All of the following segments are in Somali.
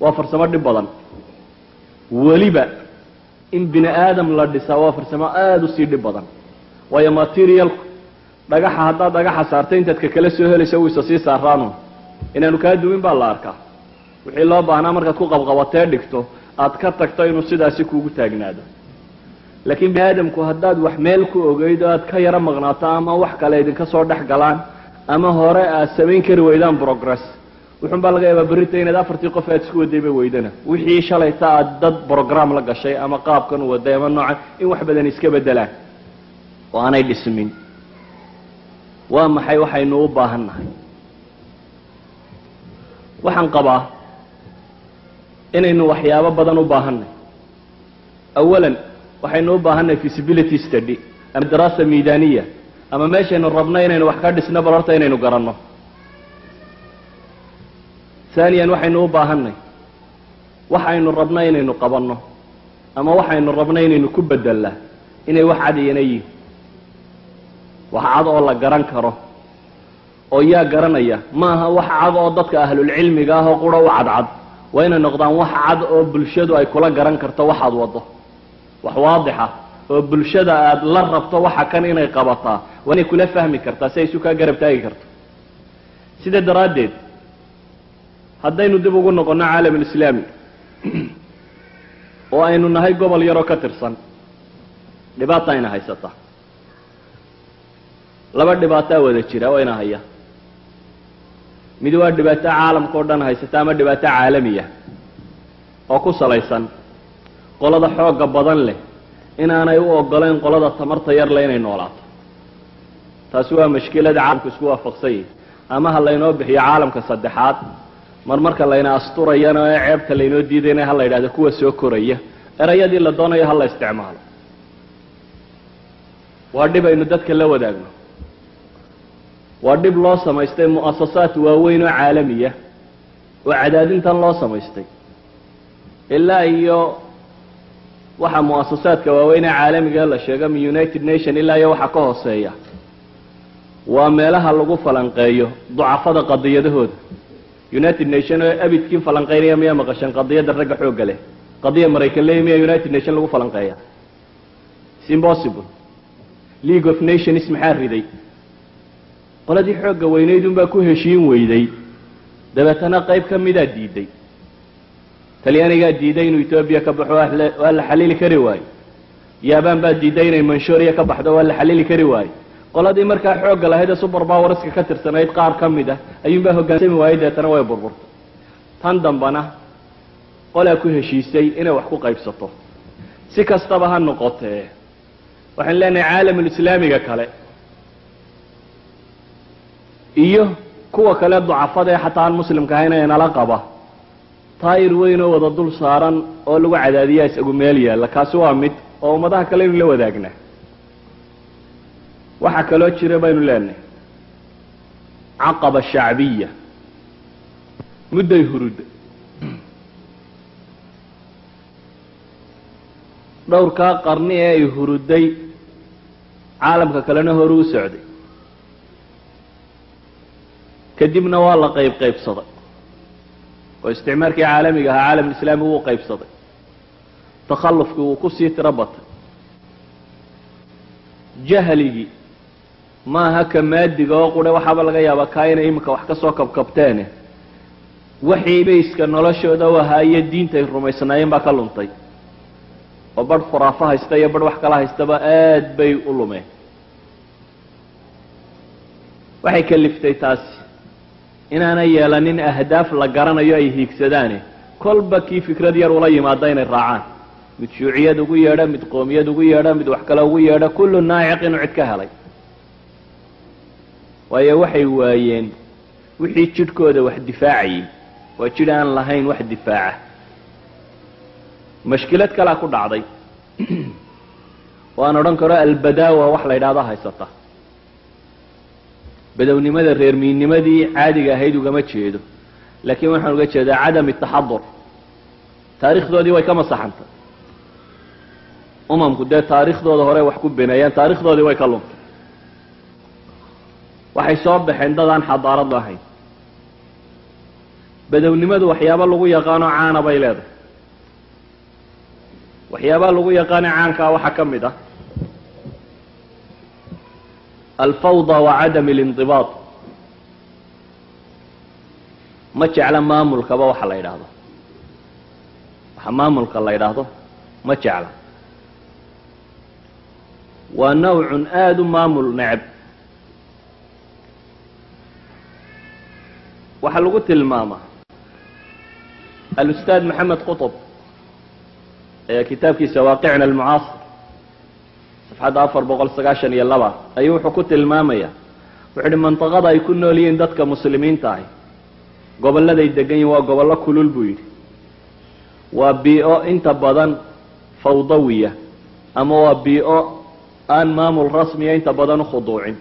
waa farsamo dhib badan. Weliba in bini aadam la dhisaa waa farsamo aada u sii dhib badan. Waayo materialku dhagaxa haddaad dhagaxa saartay intaad ka kala soo helaysa wuu isa sii saaraanu inaanu kaa duwin baa la arkaa. Wixii loo baahnaa markaad ku qabqabatee dhigto aad ka tagto inuu sidaasi kuugu taagnaado. Laakiin bini aadamku haddaad wax meel ku ogeyd oo aad ka yaro maqnaato ama wax kale idinka soo dhex galaan ama hore aad samayn kari weydaan progress wuxun baa laga yaabaa berrita inaad afartii qof aad isku wadayba weydana. Wixii shalayta aad dad brogram la gashay ama qaabkan u waday ama noocan in wax badan iska bedelaan oo aanay dhismin. Waa maxay waxaynu u baahan nahay? Waxaan qabaa inaynu waxyaabo badan u baahannahy awalan waxaynu u baahannahay feasibility study ama daraasa miidaniya ama meeshaynu rabno inaynu wax ka dhisno bal horta inaynu garanno haaniyan waxaynu u baahanay waxaynu rabno inaynu qabanno. Ama waxaynu rabno inaynu ku bedelnaa inay wax cad iyana yihiin wax cad oo la garan karo. Oo yaa garanaya ma aha wax cad oo dadka ahlulcilmiga ah oo qura u cadcad waa inay noqdaan wax cad oo bulshadu ay kula garan karto waxaad waddo. Wax waadixa oo bulshada aad la rabto waxa kan inay qabataa. Waa inay kula fahmi kartaa si ay isu kaa garab taagi karto. Sida daraaddeed haddaynu dib ugu noqonno caalam alislaami oo aynu nahay gobol yaroo ka tirsan dhibaata ayna haysata. Laba dhibaataa wada jira oo ina haya. Mid waa dhibaato caalamka o dhan haysata ama dhibaato caalamiya oo ku salaysan qolada xoogga badan leh inaanay u ogolayn qolada tamarta yar leh inay noolaato. Taasi waa mashkilada caalamku isku waafaqsan yihi ama ha laynoo bixiyo caalamka saddexaad mar marka layna asturayana ee ceebta laynoo diidayna ha la yidhahdo kuwa soo koraya. Erayadii la doonayo ha la isticmaalo. Waa dhib aynu dadka la wadaagno. Waa dhib loo samaystay mu'asasaad waaweyn oo caalamiya oo cadaadintan loo samaystay. Ilaa iyo waxa mu'asasaadka waaweyn ee caalamiga la sheego min united nation ilaa iyo waxa ka hooseeya. Waa meelaha lagu falanqeeyo ducafada qadiyadahooda united nation oo abidkii falanqeynaya miyaa maqasheen qadiyadda ragga xoogga leh. Qadiya maraykan leeya miyaa united nation lagu falanqeeya. Its impossible. League of nations maxaa riday? Qoladii xoogga weynayd unbaa ku heshiin weyday. Dabeetana qayb ka midaa diiday. Talyaanigaa diiday inuu etoobiya ka baxo waa la xalili kari waayo. Yaabaan baa diiday inay manshuriya ka baxdo waa la xalili kari waayo qoladii markaa xoogga lahayd ee super powerska ka tirsanayd qaar ka mid ah ayuunbaa hoggaansami waayey deetana way burburtay. Tan dambana qolaa ku heshiisay inay wax ku qaybsato. Si kastaba ha noqotee waxaan leenahay caalamulislaamiga kale iyo kuwa kale ducafada ee xataa aan muslimka ahayn ee nala qaba taayir weyn oo wada dul saaran oo lagu cadaadiyaa isagu meel yaalla. Kaasi waa mid oo ummadaha kale inu la wadaagnaa waxaa kaloo jira baynu leenahay. Caqaba shacbiya. Mudday hurudday dhowrkaa qarni ee ay hurudday caalamka kalena horu u socday. Kadibna waa la qayb qaybsaday. Oo isticmaalkii caalamiga ahaa caalamulislaami wuu qaybsaday. Takhallufkii wuu ku sii tiro batay. Jahligii maaha ka maadiga oo qure waxaaba laga yaabaa kaa inay iminka wax ka soo kabkabteene. Waxii bayska noloshooda u ahaa iyo diinta ay rumaysnaayeen baa ka luntay. Oo barh khuraafo haysta iyo barh wax kala haystaba aad bay u lumeen. Waxay kaliftay taasi. Inaanay yeelanin ahdaaf la garanayo ay hiigsadaane kolba kii fikrad yar ula yimaada inay raacaan. Mid shuuciyad ugu yeedha mid qoomiyad ugu yeedha mid wax kale ugu yeedha kullu naaciq inuu cid ka helay waayo waxay waayeen wixii jidhkooda wax difaacayay. Waa jidh aan lahayn wax difaaca. Mashkilad kalea ku dhacday. Oo aan odhan karo albadaawa wax la yidhahdo haysata. Badownimada reermiinnimadii caadiga ahayd ugama jeedo. Laakiin waxaan uga jeedaa cadam taxadur. Taarikhdoodii way ka masaxantay umamku dee taariikhdooda hore wax ku beneeyaan taarikhdoodii way ka luntay waxay soo baxeen dad aan xadaarad lahayn badownimadu waxyaaba lagu yaqaano caana bay leedahay. Waxyaabaha lagu yaqaano caankaa waxaa ka mid ah. Alfawda wa cadam اlindibaad ma jecla maamulkaba waxa la yidhaahdo. Waxa maamulka la yidhaahdo ma jecla. Waa nawcun aada u maamul neceb waxaa lagu tilmaamaa. Alustaad maxamed qطb ee kitaabkiisa waaqicna almucaasir safxadda afar boqol sagaashan iyo laba ayuu wuxuu ku tilmaamaya wuxu uhi manطaqada ay ku nool yihiin dadka muslimiinta ahi gobolladay degan yihiin waa gobollo kulul buu yidhi. Waa bii-o inta badan fawdawiya ama waa bii-o aan maamul rasmiya inta badan ukhuduucin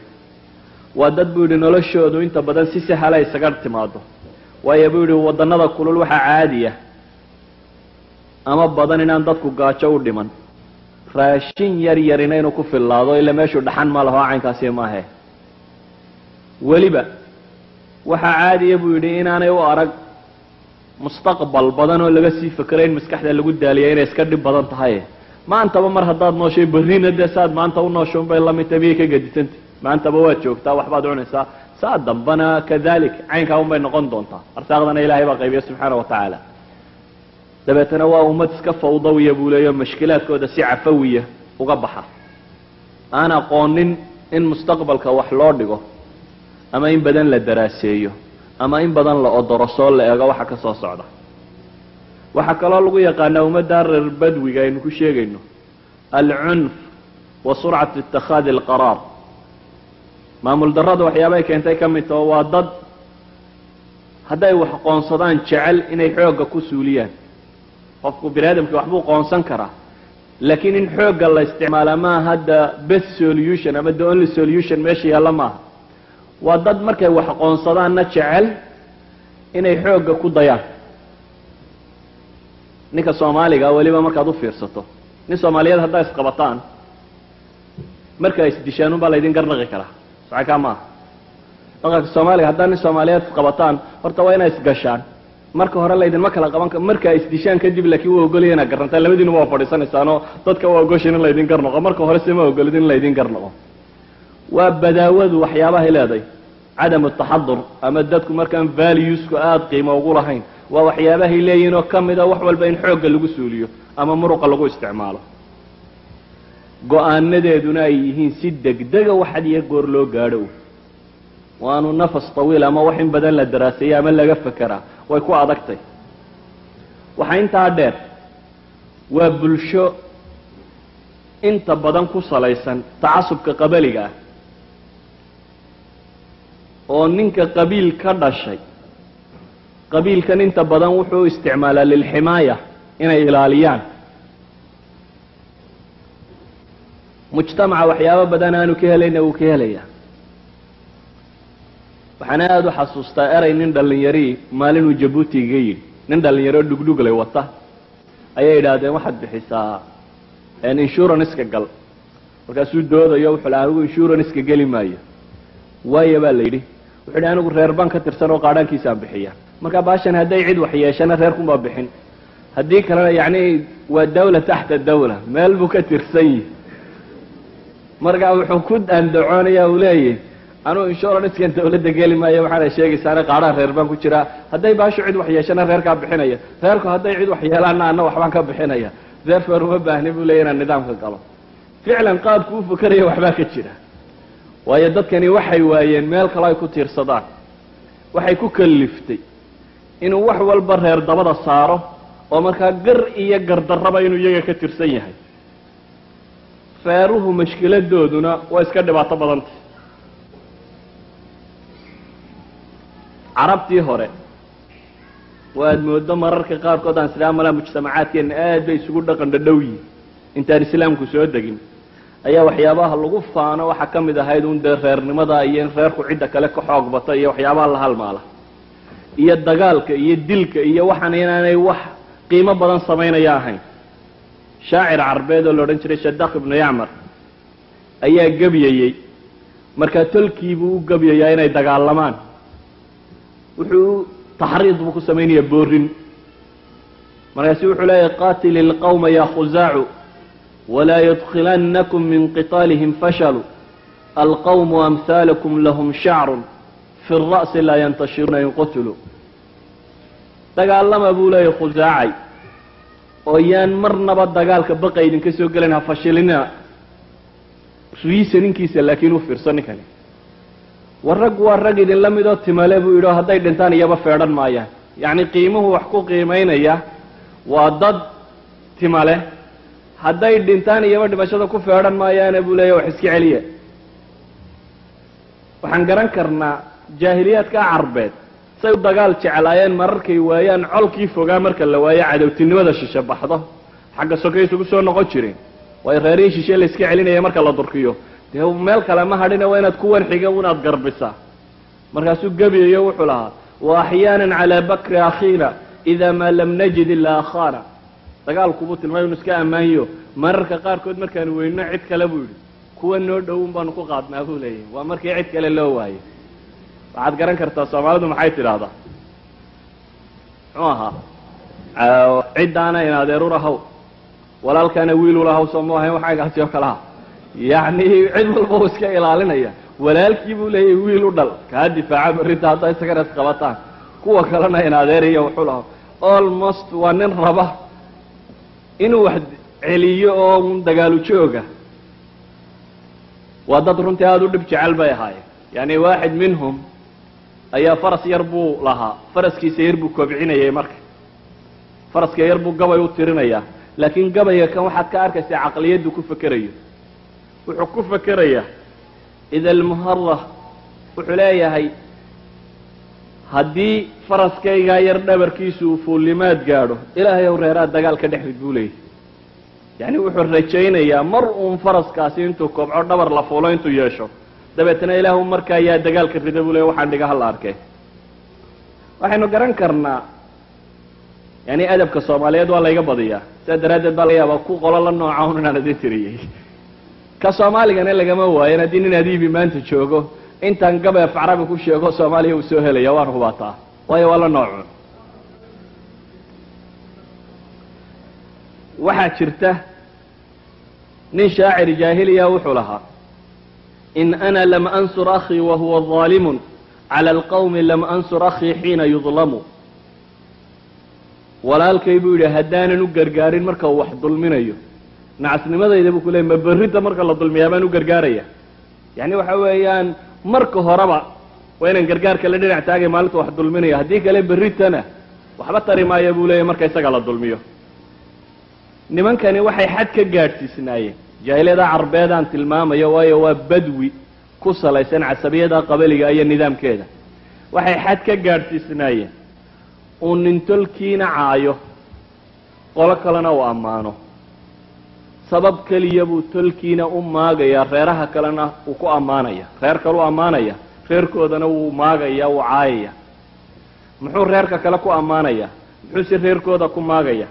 waa dad buu yidhi noloshoodu inta badan si sahala isaga timaado waayo buu yidhi waddannada kulul waxaa caadiya. Ama badan inaan dadku gaajo u dhiman. Raashin yar yarina inuu ku fillaado ila meeshuu dhaxan ma laho caynkaasi maahe weliba waxaa caadiya buu yidhi inaanay u arag mustaqbal badan oo laga sii fekero in maskaxda lagu daaliya inay iska dhib badan tahay. Maantaba mar haddaad nooshay berrina dee saad maanta u noosho unbay lamidta miyay ka gadisantay maantaba waad joogtaa waxbaad cunaysaa saa dambana kadalik caynkaa unbay noqon doontaa. Arsaaqdana ilaahay baa qaybiya subxaana wa tacaala. Dabeetana waa ummad iska fawdawiya buu leeya mashkilaadkooda si cafawiya uga baxa. Aan aqoonin in mustaqbalka wax loo dhigo ama in badan la daraaseeyo ama in badan la odorosoo la eego waxa ka soo socda. Waxaa kaloo lagu yaqaanaa ummadda reer badwiga aynu ku sheegayno. Alcunf wa surcat itikhaadi alqaraar maamul darrada waxyaabay keentay ka mid taho waa dad hadday wax qoonsadaan jecel inay xoogga ku suuliyaan. Qofku bini aadamki waxbuu qoonsan karaa laakiin in xoogga la isticmaala maaha hadda best solution ama the only solution meesha yaalla maaha waa dad markay wax qoonsadaanna jecel inay xoogga ku dayaan. Ninka soomaaliga weliba markaad u fiirsato nin soomaaliyeed haddaa isqabataan markaa isdishaan unbaa laydin garnaqi karaa saca kaa maaha dhaqanka soomaaliga haddaa nin soomaaliyeed isqabataan horta waa inay isgashaan. Marka hore laydinma kala qaban ka markaa isdishaan kadib laakiin waa ogolaya inaad garantaan labadiinuba waa fadhiisanaysaanoo dadka waa ogoshin in laydin garnaqo marka hore se ma ogolid in laydin garnaqo waa badaawadu waxyaabahay leeday. Cadamu taxadur ama dadku markaan valuesku aada qiimo ugu lahayn waa waxyaabahay leeyihiin oo ka mida wax walba in xoogga lagu suuliyo ama muruqa lagu isticmaalo go'aanadeeduna ay yihiin si degdega waxad iyo goor loo gaadho. Waanu nafas tawiil ama wax in badan la daraaseeya ama laga fekeraa way ku adagtay. Waxaa intaa dheer waa bulsho inta badan ku salaysan tacasubka qabaliga ah oo ninka qabiil ka dhashay. Qabiilkan inta badan wuxuu isticmaalaa lilximaaya inay ilaaliyaan mujtamaca waxyaabo badan aanu ka helayna wuu ka helaya. Waxaana aada u xasuustaa erey nin dhallinyarii maalinuu jabuuti iga yidhi. Nin dhallinyaro dhugdhuglay wata. Ayay idhaahdeen waxaad bixisaa insuranska gal. Markaasuu doodayo wuxuu laha anigu insuranska geli maayo. Waayo baa la yidhi. Wuxuu yidhi anigu reer baan ka tirsan oo qaadhaankiisaan bixiya. Marka baashan hadday cid wax yeeshana reerkunbaa bixin. Haddii kalena yacni waa dawla taxta dawla meel buu ka tirsan yihi marka wuxuu ku andacoonaya uu leeyahy anugu insuranskan dawladda geli maayo waxaana sheegaysaana qaadhaan reer baan ku jiraa hadday baashu cid wax yeeshana reerkaa bixinaya. Reerku hadday cid wax yeelaana anna waxbaan ka bixinaya. Therefore uma baahni buu leeya inaan nidaamka galo. Ficlan qaabku u fakeraya waxbaa ka jira. Waayo dadkani waxay waayeen meel kale ay ku tiirsadaan. Waxay ku kaliftay inuu wax walba reer dabada saaro oo markaa gar iyo gardarraba inuu iyaga ka tirsan yahay reeruhu mashkiladooduna waa iska dhibaato badantay carabtii hore waad mooddo mararka qaarkood aan islaam malaa mujtamacaadkeenna aad bay isugu dhaqan dhadhow yihiin intaan islaamku soo degin ayaa waxyaabaha lagu faano waxaa ka mid ahayd un dee reernimada iyo in reerku cidda kale ka xoog bata iyo waxyaabaha la halmaala iyo dagaalka iyo dilka iyo waxaan inaanay wax qiimo badan samaynaya ahayn shaacir carbeed oo la odhan jiray shadaq ibnu yacmar ayaa gebyayey markaa tolkiibuu u gebyayaa inay dagaalamaan. Wuxuu taxriid buu ku samaynaya boorin. Markaasu wuxuu leeyahy qatil ilqawma ya khusaacu walaa yudkhilannakum min qitaalihim fashalu. Alqawmu amhaalakum lahum shacrun fi ra'si laa yantashiruna in qutiluu dagaalama buu leeyahy khusaacay oo yaan marnaba dagaalka baqa idinka soo gelayn ha fashilina. Riisaninkiisa laakiin u fiirso ninkani. War rag waa rag idinla midoo timale buu yidhi oo hadday dhintaan iyaba feedhan maayaan yacni qiimuhu wax ku qiimaynaya waa dad timale. Hadday dhintaan iyaba dhimashada ku feedhan maayaane buu leeya wax iska celiya waxaan garan karnaa jaahiliyaadka carbeed say u dagaal jeclaayeen mararkay waayaan colkii fogaa marka la waayo cadowtinimada shishe baxdo. Xagga soke isugu soo noqon jireen waayo reerihii shishe la iska celinaya marka la durkiyo. Dee meel kale ma hadhina waa inaad kuwan xiga unaad garbisaa markaasuu gebiyayo wuxuu lahaa wa axyaana calaa bakri akhiina ida maa lam najid ilaa akhaana. Dagaalkubuu tilmaay inu iska ammaanyo. Mararka qaarkood markaanu weyno cid kale buu yidhi kuwa noo dhowun baanu ku qaadnaa buu leeyahy waa markii cid kale loo waayo waxaad garan kartaa soomaalidu maxay tidhaahdaa? Muxuu ahaa? Ciddaana in adeerurahaw walaalkaana wiilulahaw soo mu ahayn waxaygaasi oo kalaha yacni cid walba uu iska ilaalinaya. Walaalkii buu leeyahy wiil u dhal. Kaa difaaca berrinta haddaa isagana isqabataan kuwa kalena in adeeriya wuxuu lahaa. Almost waa nin raba inuu wax celiyo oo dagaalu jooga. Waa dad runtii aada u dhib jecel bay ahaayeen. Yani waaxid minhum ayaa faras yar buu lahaa. Faraskiisa yar buu kobcinayay marka. Faraska yar buu gabay u tirinayaa laakiin gabayga kan waxaad ka arkaysaa caqliyaddu ku fekerayo wuxuu ku fekerayaa ida almuhara wuxuu leeyahay haddii faraskaygaa yar dhabarkiisu uu fuullimaad gaadho ilaahay ow reeraad dagaal ka dhexrid buu leeyahy yacni wuxuu rajaynayaa mar uun faraskaasi intuu kobco dhabar la fuulo intuu yeesho dabeetna ilaahu markaa yaa dagaalka rida buu leeya waxaan dhiga hala arkay. Waxaynu garan karnaa yani adabka soomaaliyeed waa layga badiyaa. Sidaa daraaddeed baa laga yaabaa ku qolo la nooca un inaan idin tiriyey. Ka soomaaligana lagama waayan haddii nin adiibi maanta joogo intaan gabeef carabi ku sheego soomaaliya uu soo helaya waan hubataa waayo waa la noocun. Waxaa jirta nin shaacir jaahiliya wuxuu lahaa in ana lam ansur akhii wahuwa ظaalimun cala alqawmi lam ansur akhii xiina yudlamu walaalkay buu yidhi haddaanan u gargaarin marka uu wax dulminayo. Nacasnimadayda buu ku leeyay ma berrinta marka la dulmiyaa baan u gargaaraya. Yacni waxa weeyaan marka horeba waa inaan gargaarka la dhinac taagay maalinta wax dulminayo. Haddii kale berritana waxba tari maaya buu leeyahy marka isaga la dulmiyo. Nimankani waxay xad ka gaadhsiisnaayeen jaahiliyada carbeedaan tilmaamayo waayo waa badwi ku salaysan casabiyada qabaliga iyo nidaamkeeda. Waxay xad ka gaadhsiisnaayeen. Uu nintolkiina caayo qolo kalena uu ammaano. Sabab keliya buu tolkiina u maagayaa reeraha kalena uu ku ammaanaya reer kaleu ammaanaya reerkoodana wuu maagaya wuu caayaya muxuu reerka kale ku ammaanaya muxuu si reerkooda ku maagaya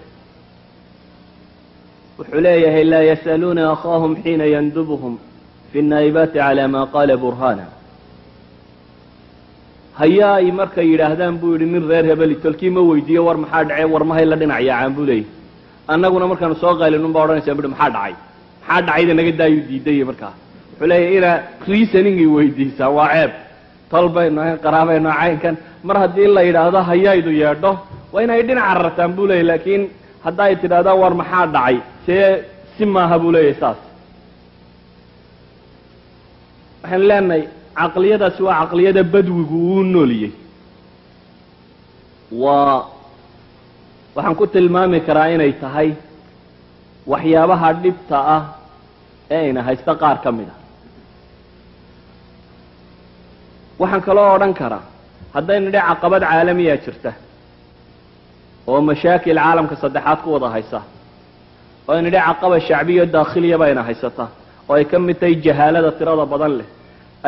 wuxuu leeyahay laa yasaluuna akhaahum xiina yandubhum fi naa'ibaati calaa maa qaala burhana hayaa ay markay yidhaahdaan buu yidhi nin reer hebeli tolkii ma weydiiyo war maxaa dhacee war mahay la dhinac yaacaan buu leeyahy annaguna markaanu soo qaylin unbaa odhanaysaa buhi maxaa dhacay? Maxaa dhacayda naga daayuu diidaya markaa? Wuxuu leeyahy inaa reasoningay weydiisaan waa ceeb. Tol baynu ahayn qaraabaynu caynkan mar haddii la yidhaahdo hayaydu yeedho waa inay dhinaca rartaan buu leeyahy laakiin hadda ay tidhahdaan war maxaa dhacay see si maaha buu leeyahay saas waxaanu leenahay caqliyadaasi waa caqliyada badwigu uu nooliyey waa waxaan ku tilmaami karaa inay tahay waxyaabaha dhibta ah ee ayna haysto qaar ka mid a waxaan kaloo odhan karaa haddaynu dhe caqabad caalamiya jirta oo mashaakil caalamka saddexaad ku wada haysa oo dhe caqaba shacbiyo daakhiliya bayna haysata oo ay ka mid tahay jahaalada tirada badan leh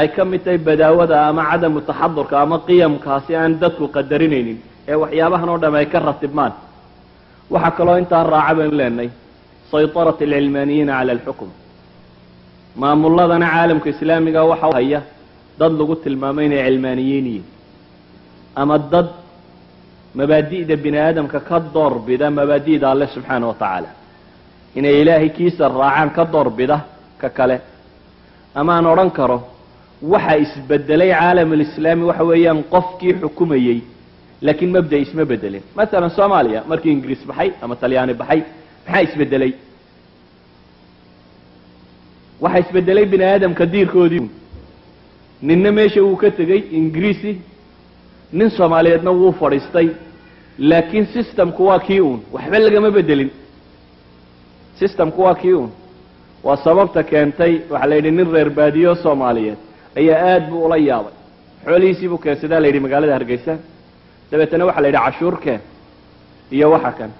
ay ka mid tahay badaawada ama cadamu taxadurka ama qiyamkaasi aan dadku qadarinaynin ee waxyaabahan oo dham ay ka ratibmaan. Waxaa kaloo intaa raaca baynu leenahay saytarat alcilmaaniyiina cala alxukm. Maamuladana caalamka islaamiga waxa haya dad lagu tilmaamay inay cilmaaniyiin yihiin. Ama dad mabaadi'da bini aadamka ka doorbida mabaadi'da alle subxaana wa tacaala inay ilaahay kiisa raacaan ka doorbida ka kale. Ama aan odhan karo waxa isbedelay caalamulislaami waxa weeyaan qofkii xukumayey laakiin mabda isma bedelin. Masalan soomaaliya markii ingiriis baxay ama talyaani baxay maxaa isbedelay? Waxa isbedelay bini aadamka diirkoodii. Ninna meesha wuu ka tegey ingiriisi nin soomaaliyeedna wuu fadhiistay laakiin systemku waa kii uun. Waxba lagama bedelin systemku waa kii uun. Waa sababta keentay waxaa la yidhi nin reer baadiyo soomaaliyeed ayaa aad buu ula yaabay. Xoolihiisii buu keensadaa la yidhi magaalada hargeysa dabeetana waxaa la yidhi cashuur keen iyo waxa kan.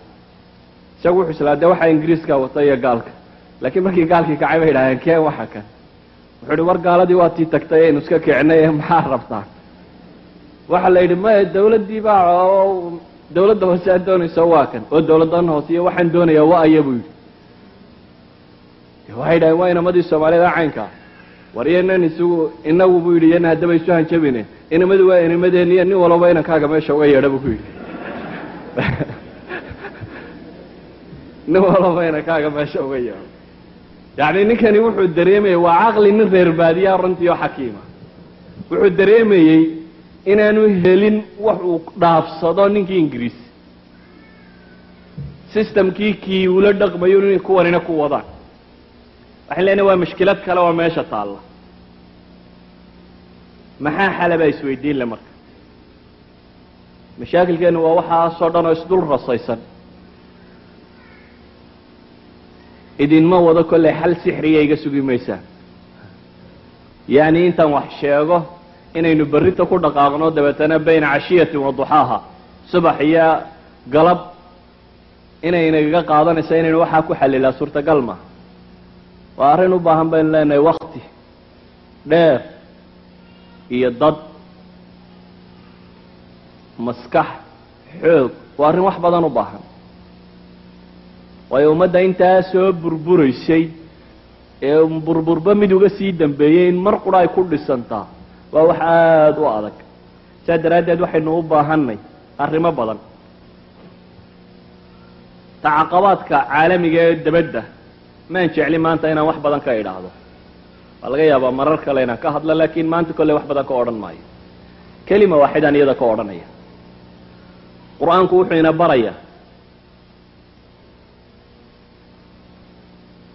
Isagu wuxuu islaa dee waxaa ingiriiska wata iyo gaalka. Laakiin markii gaalkii kacay bay idhahdeen keen waxa kan. Wuxuu ihi war gaaladii waa tii tagtay aynu iska kicnay ee maxaa rabtaa? Waxaa la yidhi maya dawladdii baa dawladda hoose aad doonayso waa kan oo dawladdan hoose iyo waxaan doonayaa wa aya buu yidhi waxay idhaheen waa inamadii soomaaliyada caynkaa war iyanan isugu inagu buu yidhi iyana haddaba isu hanjabine inamadu waa inamadeen iyo nin walaba inankaaga meesha uga yeedha buu ku yidhi nin walaba inankaaga meesha uga yeedho yacni ninkani wuxuu dareemayey waa caqli nin reer baadiyaa runtii oo xakiima wuxuu dareemayey inaanu helin wax uu dhaafsado ninkii ingiriis systemkii kii ula dhaqmayo kuwanina ku wadaan waxaan leenahay waa mashkilad kale oo meesha taalla. Maxaa xala baa isweydiin le marka? Mashaakilkeenu waa waxaasoo dhan oo isdul rasaysan. Idinma wado kolley xal sixriya iga sugi maysaan yacni intaan wax sheego inaynu berrinta ku dhaqaaqno dabeetana bayna cashiyatin wa duxaaha. Subax iyo galab inaynagaga qaadanaysa inaynu waxaa ku xalilaa suurtagal ma waa arrin u baahan baynu leenahay wakti dheer iyo dad maskax xoog. Waa arrin wax badan u baahan. Waayo ummadda intaa soo burburaysay ee burburba mid uga sii dambeeyey in mar qura ay ku dhisantaa waa wax aada u adag. Saa daraaddeed waxaynu u baahannay arrimo badan. Tacaqabaadka caalamiga ee dabadda maan jecli maanta inaan wax badan ka idhaahdo. Waa laga yaabaa marar kale inaan ka hadlo laakiin maanta kolley wax badan ka odhan maayo. Kelima waaxidaan iyada ka odhanaya. Qur'aanku wuxuu ina baraya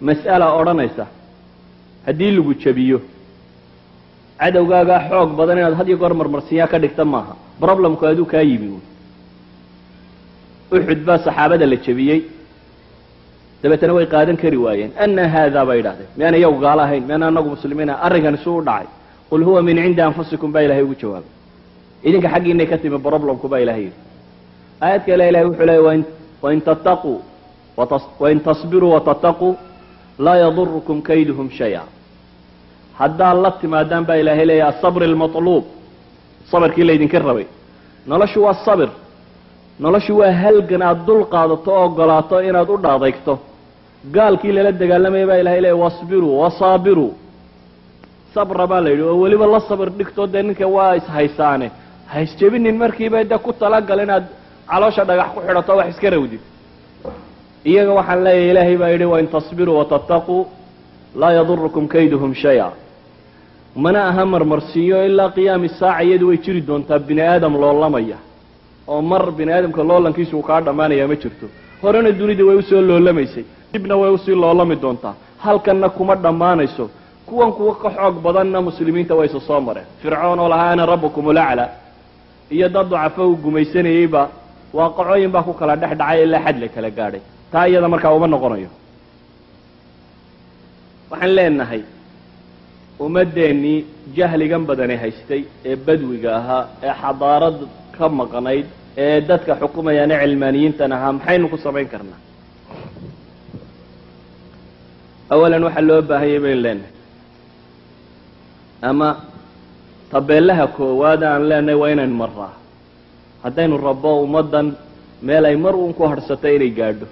mas'ala odhanaysa haddii lagu jabiyo. Cadowgaagaa xoog badan inaad had iyo goor marmarsiyaa ka dhigta maaha. Problemku aduu kaa yimi. Uxud baa saxaabada la jebiyey dabeetana way qaadan kari waayeen. Ana haadaa bay idhahdeen miyaana iyagu gaalo ahayn miyaana anagu muslimiina arrinkan isu u dhacay. Qul huwa min cindi anfusikum baa ilahay ugu jawaabay. Idinka xaggiinay ka timi problemku baa ilahay yidhi. Aayad kale ilahay wuxuu leeyay wain tattaquu wain tasbiruu watataquu laa yadurukum kayduhum shaya. Haddaad la timaadaan baa ilaahay leeya asabr almatluub. Sabarkii laydinka rabay. Noloshu waa sabir. Noloshu waa halgan aad dul qaadato o ogolaato inaad u dhaadaygto gaalkii lala dagaalamaya baa ilahay leeya wasbiruu wasaabiruu sabra baa la yidhi oo weliba la sabir dhigto dee ninka waa ishaysaane haysjebinin markiiba de ku talagal inaad caloosha dhagax ku xidhato wax iska rawdid iyaga waxaan leeyahay ilaahay baa yidhi wain tasbiruu watataquu laa yadurukum kayduhum shaya. Mana aha marmarsiiyo ilaa qiyaami saaca iyadu way jiri doontaa bini aadam loolamaya. Oo mar bini aadamka loolankiisu uu kaa dhammaanaya ma jirto. Horena dunida way u soo loolamaysay dibna way u sii loolami doontaa. Halkanna kuma dhammaanayso. Kuwan kuwa ka xoog badanna muslimiinta wayse soo mareen. Fircoon oo lahaa ana rabbukum ulacla iyo dad dacafo uu gumaysanayeyba waaqacooyin baa ku kala dhex dhacay ilaa xad la kala gaadhay. Taa iyada markaa uma noqonayo. Waxaan leenahay ummaddeennii jahligan badani haystay ee badwiga ahaa ee xadaarad ka maqnayd ee dadka xukumayaane cilmaaniyiintan ahaa maxaynu ku samayn karnaa awalan waxaa loo baahanyay baynu leenahay ama tabeelaha koowaad aan leenahay waa inaynu marraa haddaynu rabbo ummaddan meel ay mar uun ku hadhsato inay gaadho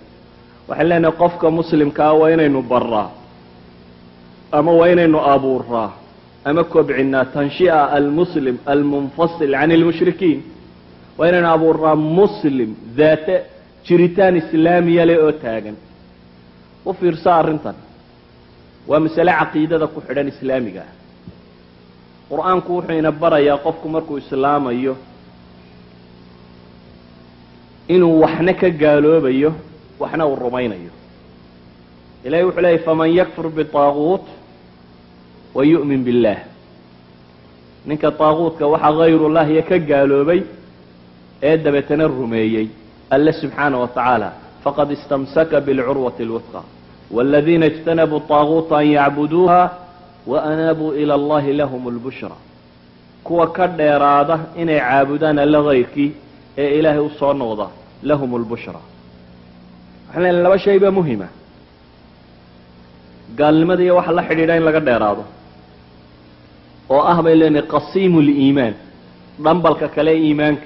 waxaan leenahay qofka muslimkaa waa inaynu baraa ama waa inaynu abuuraa ama kobcinaa tanshi'a almuslim almunfasil can ilmushrikiin waa inaynu abuurnaa muslim daate jiritaan islaamiya leh oo taagan u fiirsa arrintan waa masale caqiidada ku xidhan islaamiga. Ah qur'aanku wuxuu ina barayaa qofku markuu islaamayo inuu waxna ka gaaloobayo waxna uu rumaynayo. Ilahi wuxuu leeyay faman yakfur bitaaguut wa yu'min billah. Ninka taaguutka waxa hayrullahiya ka gaaloobay ee dabeetana rumeeyey alle subxaana wa tacaala faqad istamsaka bilcurwati اlwifqa wاladiina اjtanabuu طaaguuta an yacbuduuha waanaabuu ila allahi lahum اlbushra kuwa ka dheeraada inay caabudaan alle hayrkii ee ilaahay u soo noqda lahum اlbushra waxaan leena laba shay baa muhima gaalnimada iyo waxa la xidhiidha in laga dheeraado oo ah bay leenahay qasiimu liimaan dhambalka kale ee iimaanka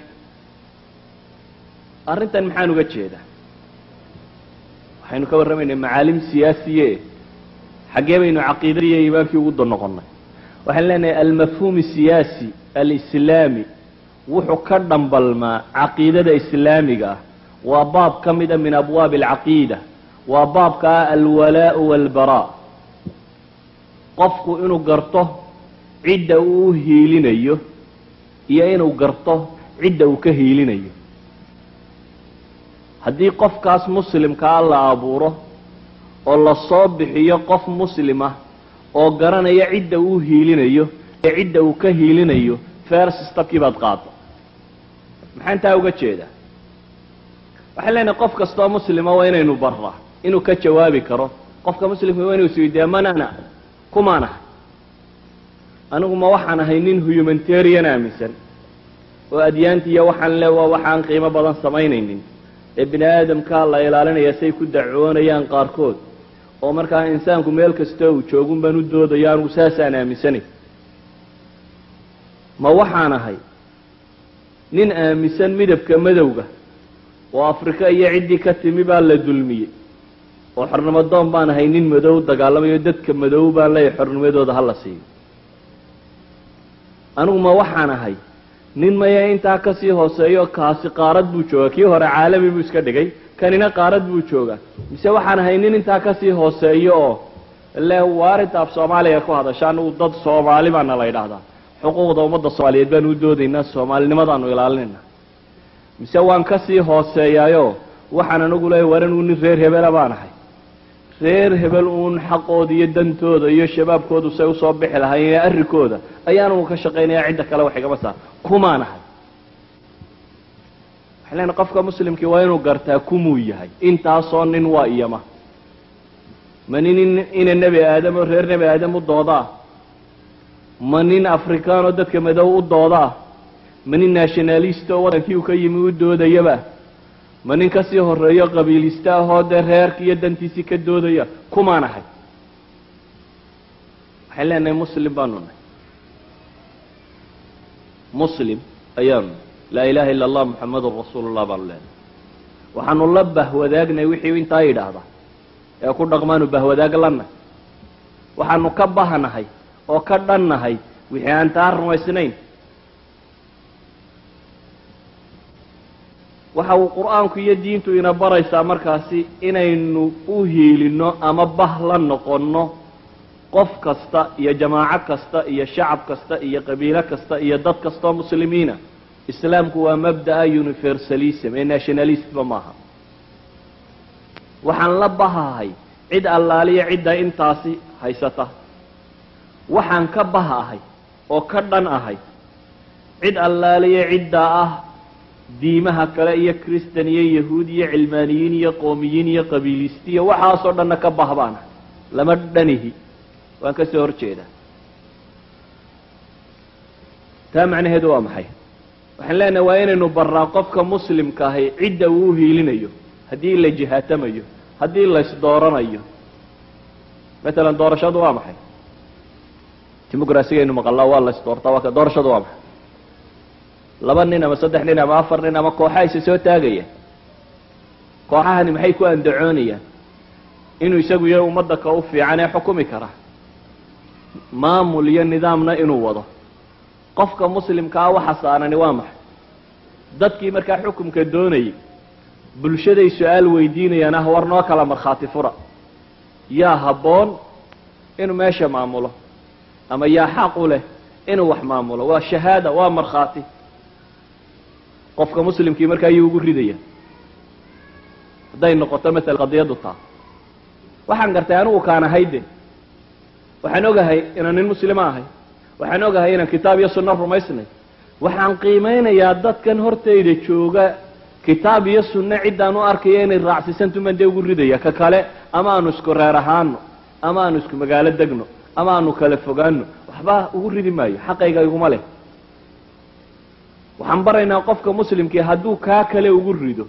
arrintan maxaan uga jeedaa waxaynu ka warramaynay macaalim siyaasiye. Xaggee baynu caqiidadii iyo iimaankii ugu da noqonnay. Waxaan leenahay almafhuum siyaasi alislaami wuxuu ka dhambalmaa caqiidada islaamiga ah. Waa baab ka mida min abwaabi alcaqiida. Waa baabka ah alwalaau walbaraa. Qofku inuu garto cidda uu hiilinayo iyo inuu garto cidda uu ka hiilinayo haddii qofkaas muslimkaa la abuuro oo la soo bixiyo qof muslim ah oo garanaya cidda uu hiilinayo ee cidda uu ka hiilinayo fers stabkii baad qaado maxaan taa uga jeedaa waxaan leenahay qof kastoo muslima waa inaynu barraa inuu ka jawaabi karo. Qofka muslimka waa inuu isweydiiya man ana kumaan ahay anigu ma waxaan ahay nin humanitarian aaminsan oo adyaanti iyo waxaan le waa waxaan qiimo badan samaynaynin ee bini aadamkaa la ilaalinaya say ku dacwoonayaan qaarkood. Oo markaa insaanku meel kasta uu joogun baan u doodaya anigu saasaan aaminsanay ma waxaan ahay nin aaminsan midabka madowga oo afrika iyo ciddii ka timi baa la dulmiyey. Oo xornimadoon baan ahay nin madow dagaalamayo dadka madow baan leeyahay xornimadooda hala siiyo anigu ma waxaan ahay nin maya intaa ka sii hooseeyo kaasi qaarad buu joogaa. Kii hore caalami buu iska dhigay kanina qaarad buu joogaa. Mise waxaan ahay nin intaa ka sii hooseeyo oo le waarinta af soomaaliga ku hadasha anigu dad soomaali baana la yidhaahdaa. Xuquuqda ummadda soomaaliyeed baanu u doodaynaa soomaalinimadaanu ilaalinayna. Mise waan ka sii hooseeyaayo waxaan anigu leeya war anigu nin reer hebela baan ahay reer hebel uun xaqooda iyo dantooda iyo shabaabkoodu say u soo bixi lahaayeen arrinkooda ayaanu ka shaqaynayaa cidda kale wax igama saar kumaan ahay waxay leena qofka muslimkii waa inuu gartaa kumuu yahay. Intaasoo nin waa iyama. Ma nin ina nebi aadam oo reer nebi aadam u doodaa? Ma nin afrikaan oo dadka madow u doodaa? Ma nin nationalist oo waddankii uu ka yimi u doodayaba ma nin ka sii horeeyo qabiilista ahoo dee reerka iyo dantiisii ka doodaya kumaan ahay waxaan leenahay muslim baanu nahay. Muslim ayaanu laa ilaha illa allah muxamadun rasuulullah baanu leenahay. Waxaanu la bahwadaagnay wixii intaa yidhaahda. Ee ku dhaqmaanu bahwadaag lanahay waxaanu ka bahnahay oo ka dhannahay wixii aan taa rumaysnayn waxa uu qur'aanku iyo diintu ina baraysaa markaasi inaynu u hiilino ama bah la noqonno qof kasta iyo jamaaco kasta iyo shacab kasta iyo qabiilo kasta iyo dad kastaoo muslimiina. Islaamku waa mabda'a universalism ee nationalistba maaha. Waxaan la bahahay cid allaaliya cidda intaasi haysata. Waxaan ka baha ahay oo ka dhan ahay cid allaaliya ciddaa ah diimaha kale iyo christan iyo yahuud iyo cilmaaniyiin iyo qoomiyiin iyo qabiilisti iyo waxaasoo dhanna ka bah baan ahay lama dhanihi. Waan ka soo hor jeedaa taa macnaheedu waa maxay? Waxaan leenahay waa inaynu barraa qofka muslimka ahi cidda uu hiilinayo haddii la jihaatamayo haddii la isdooranayo. Matalan doorashadu waa maxay? Dimuqrasigaynu maqalnaa waa la isdoortaa waa doorashadu waa maxay laba nin ama saddex nin ama afar nin ama kooxa isa soo taagaya kooxahani maxay ku andacoonayaan? Inuu isagu yahay ummadda ka u fiican ee xukumi kara. Maamul iyo nidaamna inuu wado. Qofka muslimkaa waxa saarani waa maxay? Dadkii markaa xukumka doonayay bulshaday su'aal weydiinayaan ah war noo kala markhaati fura. Yaa habboon inuu meesha maamulo ama yaa xaq u leh inuu wax maamulo. Waa shahaada waa markhaati qofka muslimkii markaa ayuu ugu ridaya. Hadday noqoto maala qadiyaddu taa. Waxaan gartay anigu kaan ahay de waxaan ogahay inaan nin muslima ahay. Waxaan ogahay inaan kitaab iyo sunno rumaysnay. Waxaan qiimeynayaa dadkan hortayda jooga kitaab iyo sunno ciddaan u arkaya inay raacsisantumaan dee ugu ridaya ka kale ama aanu isku reer ahaano ama aanu isku magaalo degno ama aanu kala fogaano waxba ugu ridi maayo xaqayga iguma leh waxaan baraynaa qofka muslimkii hadduu kaa kale ugu rido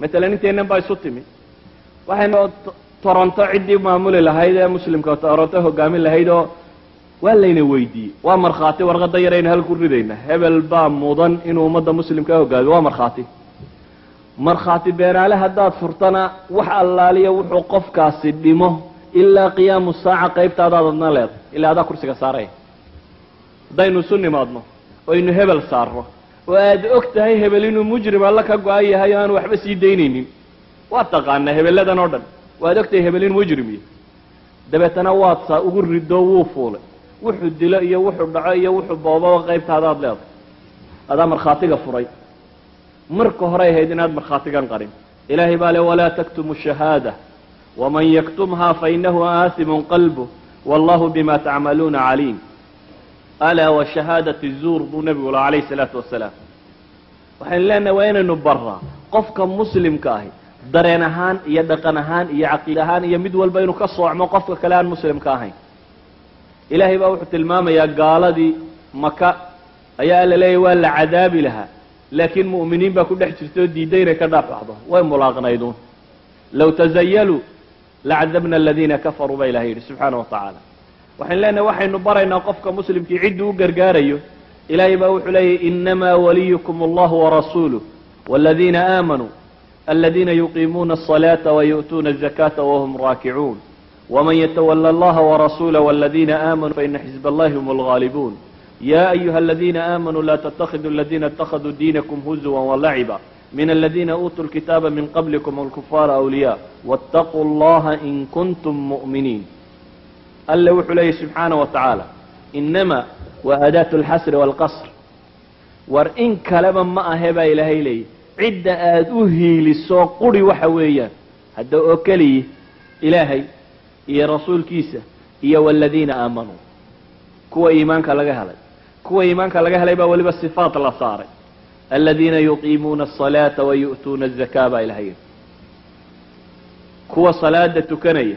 matalan inteenan baa isu timi. Waxaynu toronto ciddii maamuli lahayd ee muslimka toronto hogaamin lahayd oo waa layna weydiiyey. Waa markhaati warqada yaraynu halku ridayna hebel baa mudan inuu ummadda muslimka hogaamiyo waa markhaati. Markhaati beenaale haddaad furtana wax allaaliya wuxuu qofkaasi dhimo. Ilaa qiyaamu saaca qaybtaadaad adna leeday ilaa adaa kursiga saaraya haddaynu isu nimaadno oynu hebel saarno oo aad og tahay hebel inuu mujrim alla ka go-an yahay o aan waxba sii daynaynin. Waad taqaanaa hebeladan oo dhan. Waad og tahay hebel inuu mujrim yahy dabeetana waad saa ugu ridoo wuu fuulay. Wuxuu dilo iyo wuxuu dhaco iyo wuxuu boobaba qaybtaadaad leeday adaa markhaatiga furay. Marka horay ahayd inaad markhaatigan qarin. Ilaahay baa le walaa taktumu shahaada. Waman yaktumha fainahu aasimun qalbuh wallahu bima tacmaluuna caliim alaa washahaadati zuur buu nebigu laha calayhi salaatu wasalaam waxaynu leenahay waa inaynu baraa qofka muslimka ahi dareen ahaan iyo dhaqan ahaan iyo caqiid ahaan iyo mid walba inuu ka soocmo qofka kale aan muslimka ahayn ilaahay baa wuxuu tilmaamayaa gaaladii maka ayaa alla leeyahy waa la cadaabi lahaa laakiin mu'miniin baa ku dhex jirta oo diidday inay ka dhaafacdo way mulaaqnayduun low tazayaluu lacadabna aladiina kafaruu baa ilahay yidhi subxaana wa tacaala waxaynu leenahay waxaynu baraynaa qofka muslimkii cidduu u gargaarayo ilaahay baa wuxuu leeyahy inamaa waliyukum allahu warasuuluh waladiina aamanuu aladiina yuqiimuuna asalaata wayu'tuuna azakata wahum raakicuun wman ytwalى اllaha warasuula wاladina aamanuu faina xizb allahi hm اlgaalibuun ya ayuha aladina aamanuu la ttakiduu aladina اtakaduu diinakum huzwa walaciba min aladina uutuu lkitaaba min qablikum alkufaara awliya wاtaquu اllaha in kuntum mu'miniin alle wuxuu leeyahy subxaana wa tacaala inama waa adaat اlxasri wاlqasr war in kaleba ma ahe baa ilaahay leeyahy cidda aada u hiiliso quri waxa weeyaan. Hadda oo keliyi ilaahay iyo rasuulkiisa iyo waladiina aamanuu kuwa iimaanka laga helay kuwa iimaanka laga helay baa weliba sifaat la saaray. Aladiina yuqiimuuna asalaata wa yu'tuuna azakaa baa ilahay kuwa salaada tukanaya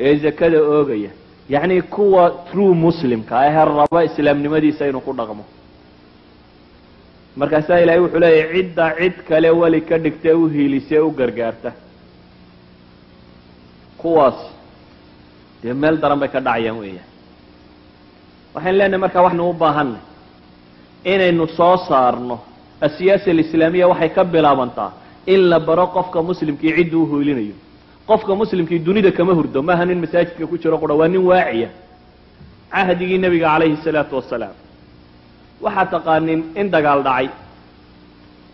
ee zakada oogaya. Yacni kuwa true muslimka ahee raba islaamnimadiisa inuu ku dhaqmo. Markaasaa ilahay wuxuu leeyahy cidda cid kale weli ka dhigta u hiilisee u gargaarta. Kuwaas dee meel daran bay ka dhacayaan weeyaan waxaynu leenahay markaa waxnu u baahanay inaynu soo saarno asiyaasa alislaamiya waxay ka bilaabantaa in la baro qofka muslimkii cidda u hoylinayo qofka muslimkii dunida kama hurdo maaha nin masaajidka ku jiro qura waa nin waaciya. Cahdigii nebiga calayhi salaatu wasalaam waxaa taqaanin in dagaal dhacay.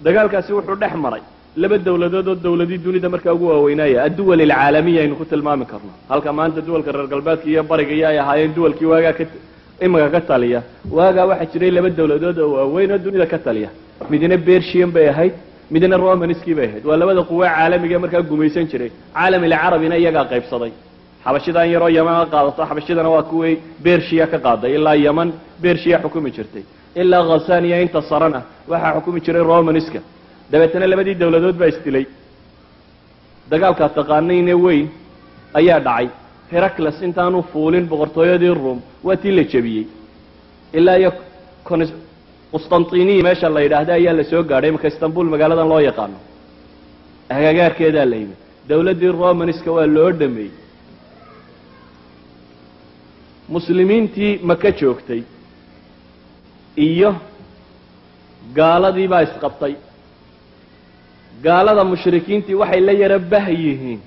Dagaalkaasi wuxuu dhex maray. Laba dawladood oo dawladii dunida markaa ugu waaweynaya adduwal alcaalamiya aynu ku tilmaami karno. Halka maanta duwalka reer galbeedka iyo bariga iyo ay ahaayeen duwalkii waagaa ka imika ka taliya. Waagaa waxaa jiray laba dawladood oo waaweyn oo dunida ka taliya. Midna bershian bay ahayd midna romanskii bay ahayd. Waa labada quwe caalamiga markaa gumaysan jiray. Caalam ilcarabina iyagaa qaybsaday. Xabashidan yaroo yaman ka qaadato xabashidana waa kuwii bershiya ka qaaday. Ilaa yaman bershiya xukumi jirtay. Ilaa khasaniya inta sarana waxaa xukumi jiray romanska dabeetana labadii dawladood baa isdilay. Dagaalkaa taqaanayne weyn ayaa dhacay. Heracles intaanu fuulin boqortooyadii rum waa tii la jebiyey. Ilaa iyo qustantiniya meesha la yidhaahda ayaa la soo gaadhay marka istanbul magaaladan loo yaqaano. Agagaarkeedaa la yimid. Dawladdii romanska waa loo dhameeyey. Muslimiintii maka joogtay. Iyo gaaladii baa isqabtay gaalada mushrikiintii waxay la yaro bah yihiin.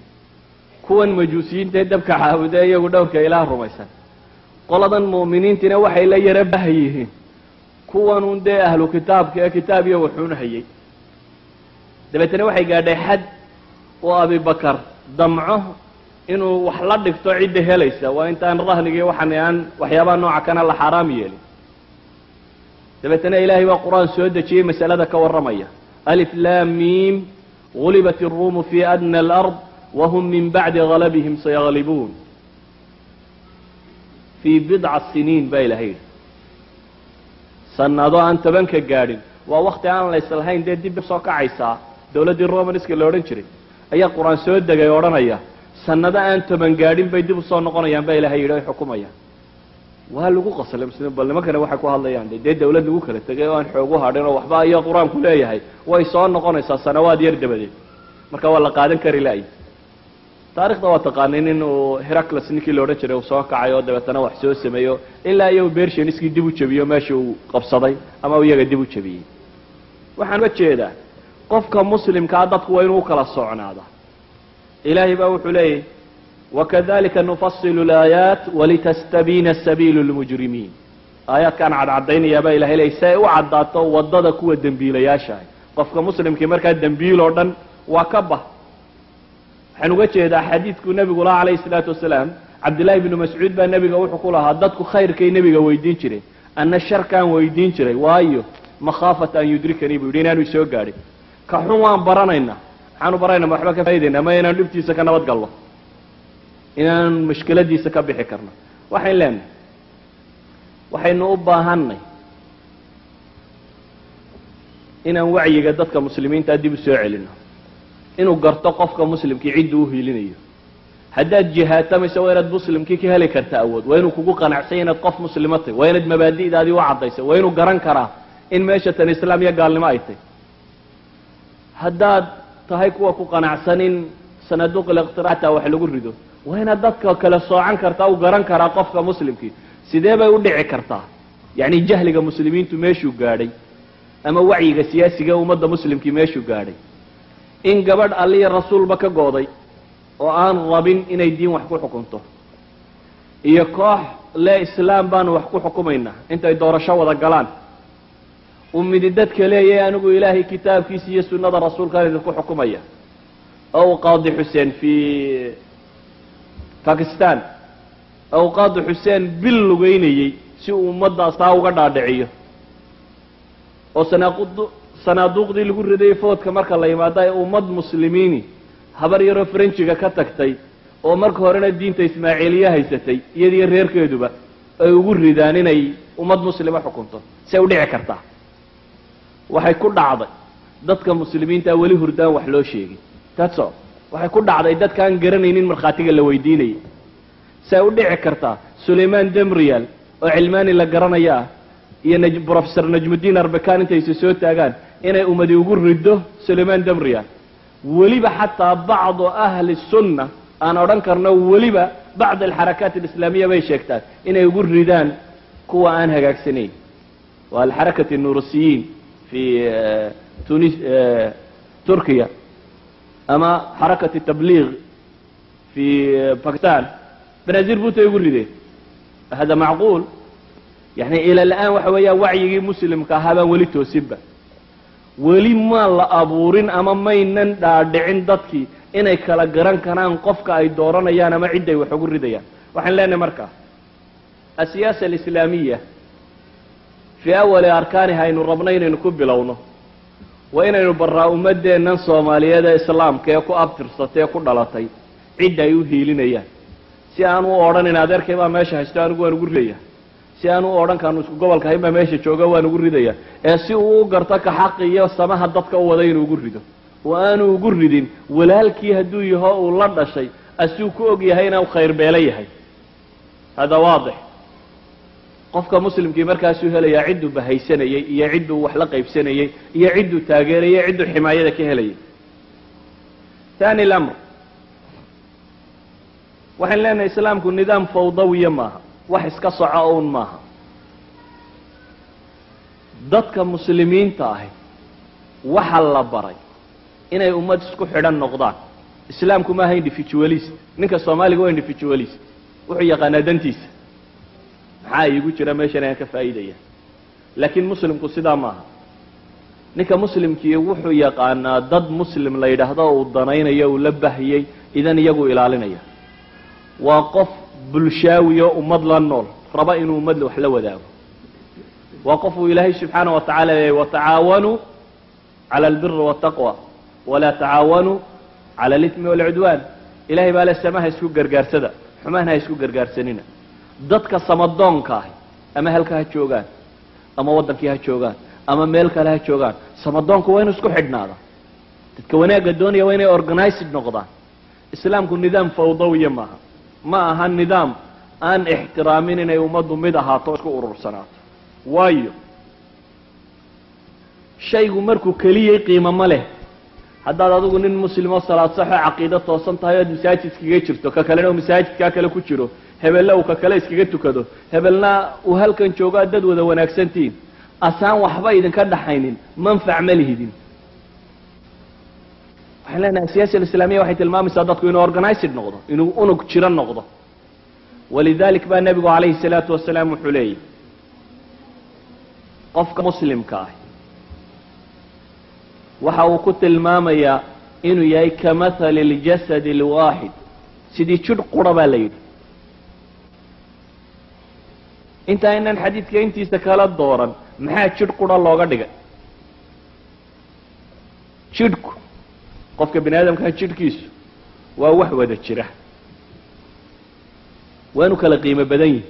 Kuwan majuusiyiintaee dabka caabuda iyagu dhowrka ilaah rumaysan. Qoladan mu'miniintiina waxay la yaro bah yihiin kuwanun dee ahlu kitaabka ee kitaab iyo wuxuun hayay. Dabeetana waxay gaadhay xad oo abibakar damco inuu wax la dhigto cidda helaysa. Waa intaan rahnigii waxaan aan waxyaabaha nooca kana la xaaraam yeelin. Dabeetana ilaahay baa qur'aan soo dejiyey masalada ka warramaya. Alif lam mim gulibat الruumu fi adna alard whm min bacdi galabihim sayaglibuun fii bidca siniin baa ilahay yidhi sanado aan tobanka gaadhin. Waa wakti aan la islahayn dee dib soo kacaysaa. Dowladdii romanska la odhan jiray ayaa qur'aan soo degay odhanaya sanado aan toban gaadhin bay dib u soo noqonayaan baa ilahay yidhi ay xukumayaan waa lagu qaslay muslimiin bal nimankana waxay ku hadlayaan dee dawlad lagu kala tegay oo aan xoogu hadhin oo waxba ayaa qur'aanku leeyahay way soo noqonaysaa sanawaad yar dabadeed. Marka waa la qaadan kari laay taarikhda waa taqaanayn in uu heracles ninkii la odhan jiray uu soo kacay oo dabeetana wax soo sameeyo ilaa iyo bershaniskii dib u jebiyo meesha uu qabsaday ama u iyaga dib u jebiyey. Waxaan uga jeedaa qofka muslimkaa dadku waa inuu u kala socnaada ilaahay baa wuxuu leeyahy wakadalika nufasilu laayaat walitastabiina sabiilu lmujrimiin aayaadkaan cadcadaynayaa baa ilahay leeyay si u caddaato waddada kuwa dembiilayaashaah qofka muslimkii markaa dembiil oo dhan waa ka bah waxaan uga jeedaa xadiidkuu nebigu laha calayhi isalaatu wasalaam cabdillahi bnu mascuud baa nebiga wuxuu ku lahaa dadku khayrkay nebiga weydiin jireen anna sharkaan weydiin jiray waayo makhaafata an yudrikanii buu yidhi inaanu isoo gaadhin. Ka xun waan baranaynaa maxaanu baranayna ma waxba ka faa'idaynaa ma inaanu dhibtiisa ka nabad galno inaanu mushkiladiisa ka bixi karno. Waxayn leenahay waxaynu u baahannay inaan wacyiga dadka muslimiintaa dib u soo celino inuu garto qofka muslimkii cidduu uhiilinayo haddaad jihaatamayso waa inaad muslimkii ka heli karta awood. Waa inuu kugu qanacsanya inaad qof muslima tahy waa inaad mabaadi'daadii u caddaysa waa inuu garan karaa in meesha tan islaam iyo gaalnimo ay tahy haddaad tahay kuwa ku qanacsan in sanaaduuqil iqtiraacta wax lagu rido. Waa inaad dadka kala soocan kartaa u garan karaa qofka muslimkii. Sidee bay u dhici kartaa? Yacni jahliga muslimiintu meeshuu gaadhay? Ama wacyiga siyaasiga ummadda muslimkii meeshuu gaadhay in gabadh alliya rasuulba ka gooday oo aan rabin inay diin wax ku xukunto. Iyo koox le islaam baanu wax ku xukumaynaa intay doorasho wada galaan. Uu dadka leeyahay anigu ilaahay kitaabkiisa iyo sunnada rasuulkaan idinku xukumaya. Uu qaadi xuseen fi bakistan uu qaadi xuseen bil lugeynayey si uu ummaddaas taa uga dhaadhiciyo. Oo sanaaqud sanaaduuqdii lagu riday foodka marka la yimaado ee ummad muslimiini habar yaroo faranjiga ka tagtay oo marka horena diinta ismaaciiliye haysatay iyadiyo reerkeeduba ay ugu ridaan inay ummad muslima xukunto say u dhici kartaa. Waxay ku dhacday dadka muslimiintaa weli hurdaan wax loo sheegay tatso waxay ku dhacday dadkaan garanaynin markhaatiga la weydiinayay. Say u dhici kartaa sulayman demrial oo cilmaani la garanayaa iyo n professor najmudiin arbekan intaysa soo taagaan inay ummadi ugu riddo sulayman demrial weliba xataa bacdu ahli sunna aan odhan karno weliba bacd alxarakaat alislaamiya bay sheegtaan inay ugu ridaan kuwa aan hagaagsanayn. Waa alxarakat nurusiyiin fi tunis turkiya. Ama xarakat tabliiq fi bakistan brazil buutay ugu rideen. Hada macquul yani ila la'aan waxa weeyaan wacyigii muslimka ahaa weli toosinba weli maan la abuurin ama maynan dhaadhicin dadkii inay kala garan karaan qofka ay dooranayaan ama cidday wax ugu ridayaan. Waxaan leenahay markaa asiyaasa alislaamiya fii awali arkaaniha aynu rabno inaynu ku bilowno waa inaynu baraa ummadeennan soomaaliyeed ee islaamka ee ku abtirsatay ee ku dhalatay cidda ay u hiilinayaan. Si aan u odhanin adeerkay baa meesha haysto anigu waan ugu ridaya si aan u odhan kaanu isku gobolka baa meesha jooga waan ugu ridaya. Ee si uu u garto ka xaqi iyo samaha dadka u waday inuu ugu rido. Oo aanu ugu ridin. Walaalkii hadduu yaho uu la dhashay asuu ku og yahay inuu khayr beelo yahay. Hada waadix. Qofka muslimkii markaasuu helayaa cidduu bahaysanayey iyo cidduu wax la qaybsanayey iyo cidduu taageerayay cidduu ximaayada ka helayay. Tani lamr. Waxayn leenahay islaamku nidaam fawdawiya maaha wax iska soco un maaha. Dadka muslimiinta ahi waxa la baray inay ummad isku xidhan noqdaan. Islaamku maaha individualist ninka soomaaliga waa individualist wuxuu yaqaanaa dantiisa. Maxaa iigu jira meeshan ayaan ka faa'iidaya laakiin muslimku sidaa maaha ninka muslimkii wuxuu yaqaanaa dad muslim la yidhaahdo uu danaynayo uu la bahiyey idan iyagu ilaalinaya. Waa qof bulshaawi oo ummad la nool. Raba inuu ummadla wax la wadaago waa qof uu ilaahay subxaana wa tacala leeyay watacaawanuu cala albiri waataqwa walaa tacaawanuu cala alitmi waalcudwaan ilahay baa le samaha isku gargaarsada xumahna ha isku gargaarsanina. Dadka samadoonka ahi ama halka ha joogaan ama waddankii ha joogaan ama meel kale ha joogaan samadoonku waa inu isku xidhnaada dadka wanaagga doonaya waa inay organized noqdaan. Islaamku nidaam fawdawiya maaha ma aha nidaam. Aan ixtiraamin inay ummaddu mid ahaato o isku urursanaato waayo shaygu markuu keliyay qiimo ma leh. Haddaad adigu nin muslimoo salaad saxoo caqiido toosan tahay oad masaajid iskaga jirto ka kalena uu masaajidkaa kale ku jiro hebelle uu ka kale iskaga tukado hebelna uu halkan joogo dad wada wanaagsantihiin asaan waxba idinka dhaxaynin manfac ma lihidin waxaan leenahay siyaasa alislaamiya waxay tilmaamaysaa dadku inuu organized noqdo inuu unug jiro noqdo. Walidalik baa nebigu calayhi salaatu wasalaam wuxuu leeyahy qofka muslimka ah waxa uu ku tilmaamayaa inuu yahay ka mathali اljasad اlwaaxid sidii jidh qura baa la yidhi. Inta aynan xadiidka intiisa kala dooran maxaa jidh qura looga dhigay? Jidhku qofka bani aadamkaa jidhkiisu waa wax wada jira. Waanu kala qiimo badan yihi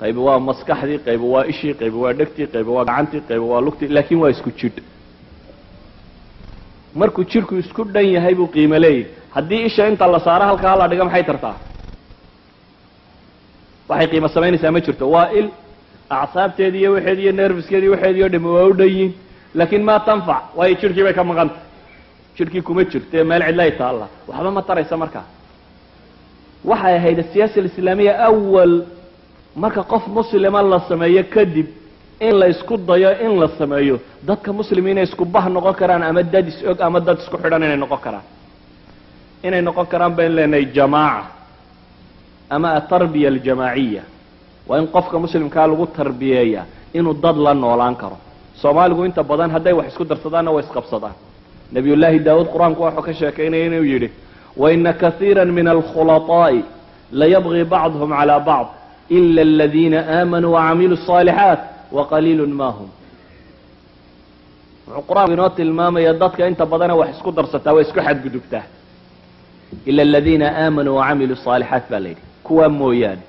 qaybi waa maskaxdii qaybi waa ishii qaybi waa dhegtii qaybi waa gacantii qaybi waa lugtii laakin waa isku jidh. Markuu jidhku isku dhan yahay buu qiimo leeyahy haddii isha inta la saaro halkaa la dhiga maxay tartaa? Waxay qiimo samaynaysaa ma jirto. Waa il acsaabteedi iyo waxeedi iyo nerviskeedi waxeedi o dhami waa u dhan yihiin laakin ma tanfac? Waayo jidhkii bay ka maqanta jidhkii kuma jirto ee meel cidlay taalla. Waxba ma taraysa markaa waxay ahayd asiyaasa alislaamiya awal marka qof muslima la sameeyo kadib in la isku dayo in la sameeyo. Dadka muslim inay isku bah noqon karaan ama dad is-og ama dad isku xidhan inay noqon karaan. Inay noqon karaan bayn leenahay jamaaca ama atarbiya aljamaaciya waa in qofka muslimkaa lagu tarbiyeeya inuu dad la noolaan karo. Soomaaligu inta badan hadday wax isku darsadaanna way isqabsadaan nabiyullaahi daawuud qur-aanku waxuu ka sheekaynaya inuu yidhi waina kaiira min alkhulaطaa'i layabغi bacduhm calى bacd ila aladiina aamanuu wacamiluu الصaalixaat waqaliilu ma hum wuxuu qur-aanku inoo tilmaamaya dadka inta badana wax isku darsataa way isku xadgudubtaa ila aladiina aamanuu wacamiluu الصaalixaat baa la yidhi kuwaa mooyaane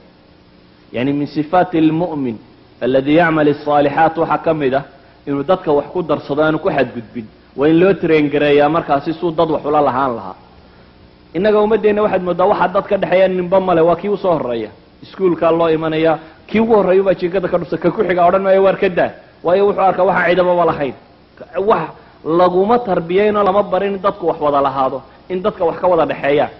yani min sifaati اlmu'min aladi yacmal الصaalixaat waxaa ka mid ah inuu dadka wax ku darsado aanu ku xadgudbin waa in loo traingareeyaa markaasi suu dad wax ula lahaan lahaa. Innaga ummaddeena waxaad moodaa waxaa dad ka dhexeeya ninba male waa kii u soo horreeya iskuolkaa loo imanaya kii ugu horreeya baa jinkada ka dhufsa ka ku-xiga odhan maayo waar ka daa. Waayo wuxuu arkaa waxaa cidababa lahayn wax laguma tarbiyeyno lama barin in dadku wax wada lahaado in dadka wax ka wada dhexeeyaan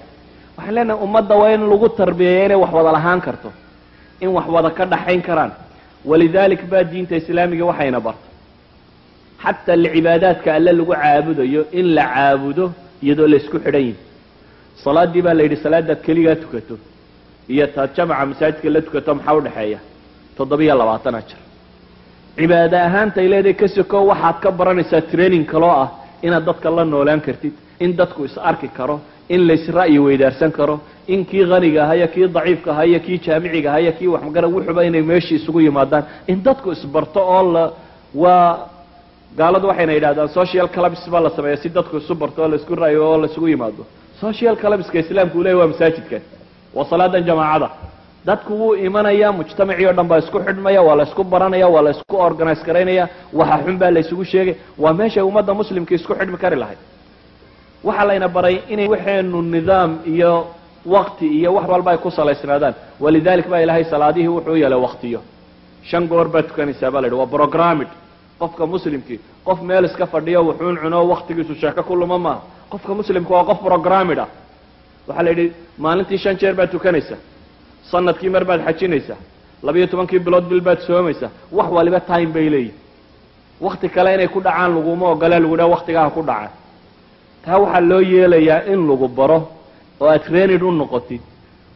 waxaan leenahay ummadda waa in lagu tarbiyeeya inay wax wada lahaan karto in wax wada ka dhaxayn karaan. Walidalik baa diinta islaamiga waxayna barto xataa lcibaadaadka alle lagu caabudayo in la caabudo iyadoo la isku xidhan yihi salaadii baa la yidhi salaadaad keligaa tukato iyo taad jamaca masaajidka la tukato maxaa udhexeeya toddobiyo labaatan ajar cibaado ahaantay leedahay ka soko waxaad ka baranaysaa training kaloo ah inaad dadka la noolaan kartid in dadku is arki karo in laysra'yi weydaarsan karo in kii haniga aha iyo kii daciifka aha iyo kii jaamiciga aha iyo kii waxmagara wuxuba inay meeshii isugu yimaadaan in dadku isbarto oo la waa gaaladu waxayna yidhahdaan social clubs baa la sameeya si dadku isu barto oo la isku ra'yo oo laisugu yimaado. Social clubska islaamku u leeyahy waa masaajidkan waa salaadan jamaacada. Dadku wuu imanaya mujtamacii o dhan baa isku xidhmaya waa la isku baranaya waa la isku organize garaynaya waxa xun baa la isugu sheegay. Waa meeshay ummadda muslimka isku xidhmi kari lahayd. Waxaa layna baray inay waxeenu nidaam iyo wakti iyo wax walba ay ku salaysnaadaan. Walidalik baa ilaahay salaadihii wuxuu yeelay waktiyo shan goor baad tukanaysaa baa la yidhi waa programid qofka muslimkii qof meel iska fadhiyo wuxuun cuno waktigiisu sheeko ku luma maaha qofka muslimka waa qof programid ah. Waxaa la yidhi maalintii shan jeer baad tukanaysaa. Sanadkii mar baad xajinaysaa. Labiyo tobankii bilood bil baad soomaysaa. Wax waliba time bay leeyihiin wakti kale inay ku dhacaan laguma ogola lagu dhaha waktigaha ku dhacaan taa waxaa loo yeelayaa in lagu baro oo aad training u noqotid.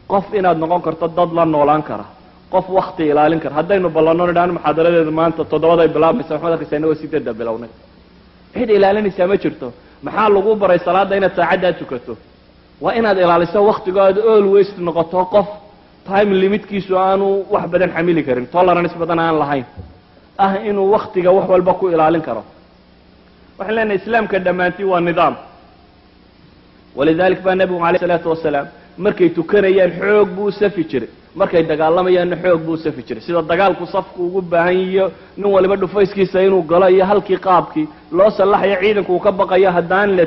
Qof inaad noqon karto dad la noolaan kara qof wakti ilaalin kara. Haddaynu ballanno nidhaan muxaadaradeedu maanta toddobaday bilaabmaysa waxaad arkaysa inagoo sideedda bilownay cid ilaalinaysaa ma jirto. Maxaa lagu baray salaadda inaad saacaddaa tukato? Waa inaad ilaaliso waktigood always noqoto qof time limitkiisu aanu wax badan xamili karin. Tolerance badan aan lahayn. Ah inuu waktiga wax walba ku ilaalin karo. Waxaan leenahay islaamka dhammaantii waa nidaam. Walidalik baa nebigu alayh isalaatu wasalaam markay tukanayaan xoog buu safi jiray markay dagaalamayaanna xoog buu safi jiray. Sida dagaalku safku ugu baahan yihiyo nin waliba dhufayskiisa inuu galo iyo halkii qaabkii loo sallaxayo ciidanku uu ka baqayo haddaan le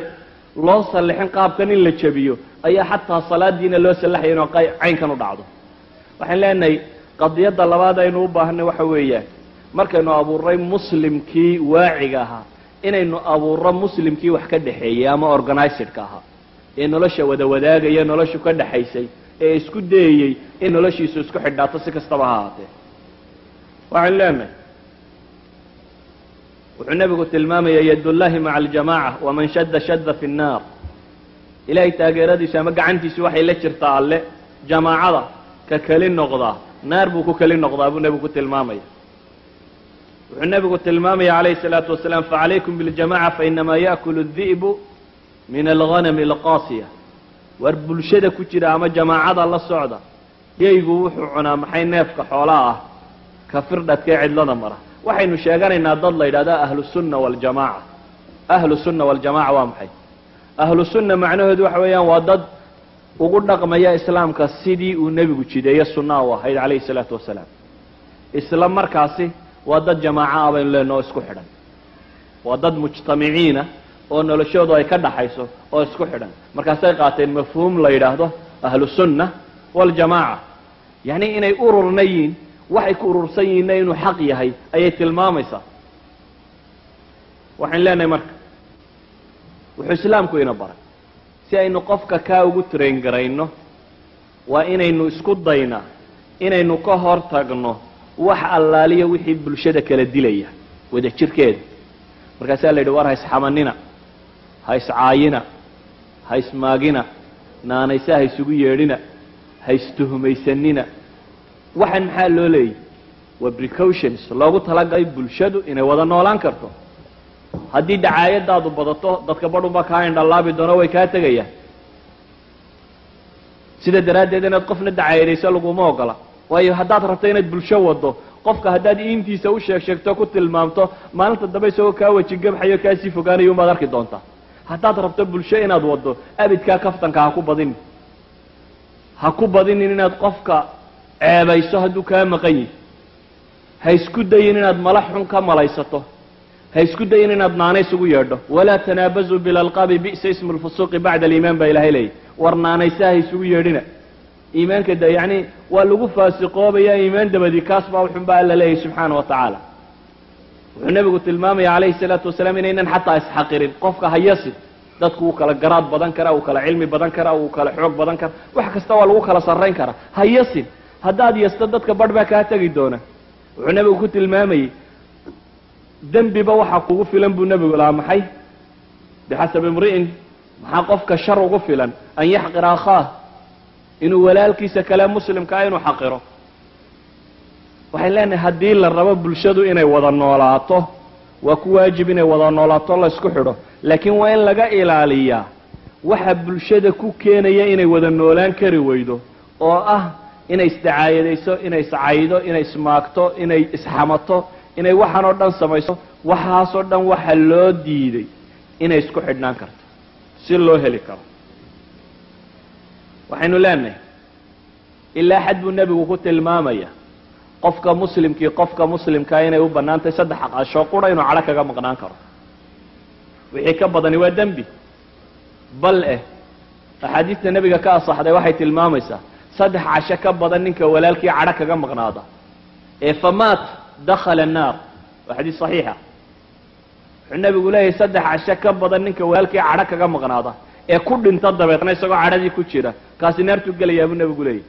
loo sallixin qaabkan in la jebiyo ayaa xataa salaadiina loo sallaxaya inuu caynkan u dhacdo. Waxaan leenahay qadiyadda labaad aynu u baahanay waxa weeyaan. Markaynu abuuray muslimkii waaciga ahaa inaynu abuurro muslimkii wax ka dhexeeyey ama organizedka ahaa ee nolosha wada wadaagaya noloshu ka dhexaysay ee isku dayayey in noloshiisu isku xidhnaato si kastaba ha ahaatee. Waxaynu leenahay wuxuu nebigu tilmaamaya yadullaahi maca aljamaaca waman shadda shadda fi nnaar. Ilaahay taageeradiisu ama gacantiisu waxay la jirtaa alle. Jamaacada ka keli noqdaa naar buu ku keli noqdaa buu nebigu ku tilmaamaya. Wuxuu nebigu tilmaamaya calayhi salaatu wasalaam facalaykum biljamaca fainamaa yaakulu di'bu min alghanami alqaasiya war bulshada ku jira ama jamaacada la socda yeygu wuxuu cunaa maxay neefka xoolaa ah? Ka firdhadka ee cidlada mara? Waxaynu sheeganaynaa dad la yidhahda ahlu sunna waljamaaca ahlu sunna waljamaca waa maxay? Ahlu sunna macnaheedu waxa weeyaan waa dad ugu dhaqmaya islaamka sidii uu nebigu jideeye sunnaha u ahayd calayhi salaatu wasalaam. Isla markaasi waa dad jamaaco ah baynu leenaha oo isku xidhan. Waa dad mujtamiciina oo noloshoodu ay ka dhaxayso oo isku xidhan. Markaasay qaateen mafhuum la yidhaahdo ahlu sunna waljamaaca yacni inay ururna waxay ku urursan yihiinna inuu xaq yahay ayay tilmaamaysaa. Waxaynu leenahay marka wuxuu islaamku ina baray. Si aynu qofka kaa ugu garayno waa inaynu isku daynaa inaynu ka hor tagno wax allaaliya wixii bulshada kala dilaya wada jirkeeda markaasaa la yidhi war ha isxamanina ha iscaayina ha ismaagina naanaysa ha isugu yeedhina ha istuhumaysanina waxaan maxaa loo leeyay? Waa precautions loogu talagalay bulshadu inay wada noolaan karto. Haddii dacaayadaadu badato dadka badhunba kaa indhalaabi doono way kaa tegayaan. Sida daraaddeed inaad qofna dacaayadayso laguma ogola. Waayo haddaad rabto inaad bulsho wado qofka haddaad iintiisa u sheeg sheegto ku tilmaamto maalinta dambe isagoo kaa weji gabxayo kaasii fogaanayo umaad arki doontaa haddaad rabto bulsho inaad wado abidkaa kaftanka ha ku badinin ha ku badinin inaad qofka ceebayso hadduu kaa maqan yihi ha isku dayin inaad mala xun ka malaysato. Ha isku dayin inaad naanays ugu yeedho. Walaa tanaabazuu bilalqaabi bi'sa ismu lfusuuqi bacda aliimaan baa ilahay leeyay war naanaysa ha isugu yeedhina. Iimaanka de yacni waa lagu faasiqoobaya iimaan dabadii kaas baa uxun baa alla leeyahy subxaana wa tacaala wuxuu nebigu tilmaamaya calayhi salaatu wasalaam inaynan xataa isxaqirin. Qofka hayasi dadku wuu kala garaad badan karaa wuu kala cilmi badan karaa wuu kala xoog badan karaa. Wax kasta waa lagu kala sarrayn karaa. Hayasin haddaad yasto dadka badh baa kaa tegi doona. Wuxuu nebigu ku tilmaamayey dembiba waxaa kugu filan buu nebigu lahaa maxay? Bixasabi imri'in maxaa qofka shar ugu filan? An yaxqira akhaah inuu walaalkiisa kale muslimkaa inuu xaqiro waxay leenahay haddii la rabo bulshadu inay wada noolaato waa ku waajib inay wada noolaato la isku xidho. Laakiin waa in laga ilaaliyaa. Waxa bulshada ku keenaya inay wada noolaan kari weydo oo ah inay isdacaayadayso inay iscaydo inay ismaagto inay isxamato inay waxaan oo dhan samayso waxaasoo dhan waxa loo diiday inay isku xidhnaan karto si loo heli karo. Waxaynu leenahay ilaa xad buu nebigu ku tilmaamaya qofka muslimkii qofka muslimkaa inay u bannaantahay saddex aqashoo qura inuu cadho kaga maqnaan karo. Wixii ka badani waa dembi. Bal eh axaadiista nebiga ka asaxday waxay tilmaamaysaa saddex casho ka badan ninka walaalkii cadho kaga maqnaada. Ee famaat dakhala annaar waa xadiis saxiixa wuxuu nebigu leeyahay saddex casho ka badan ninka walaalkii cadho kaga maqnaada. Ee ku dhinta dabeetna isagoo cadhadii ku jira. Kaasi naartuu gelayaa buu nebigu leeyahy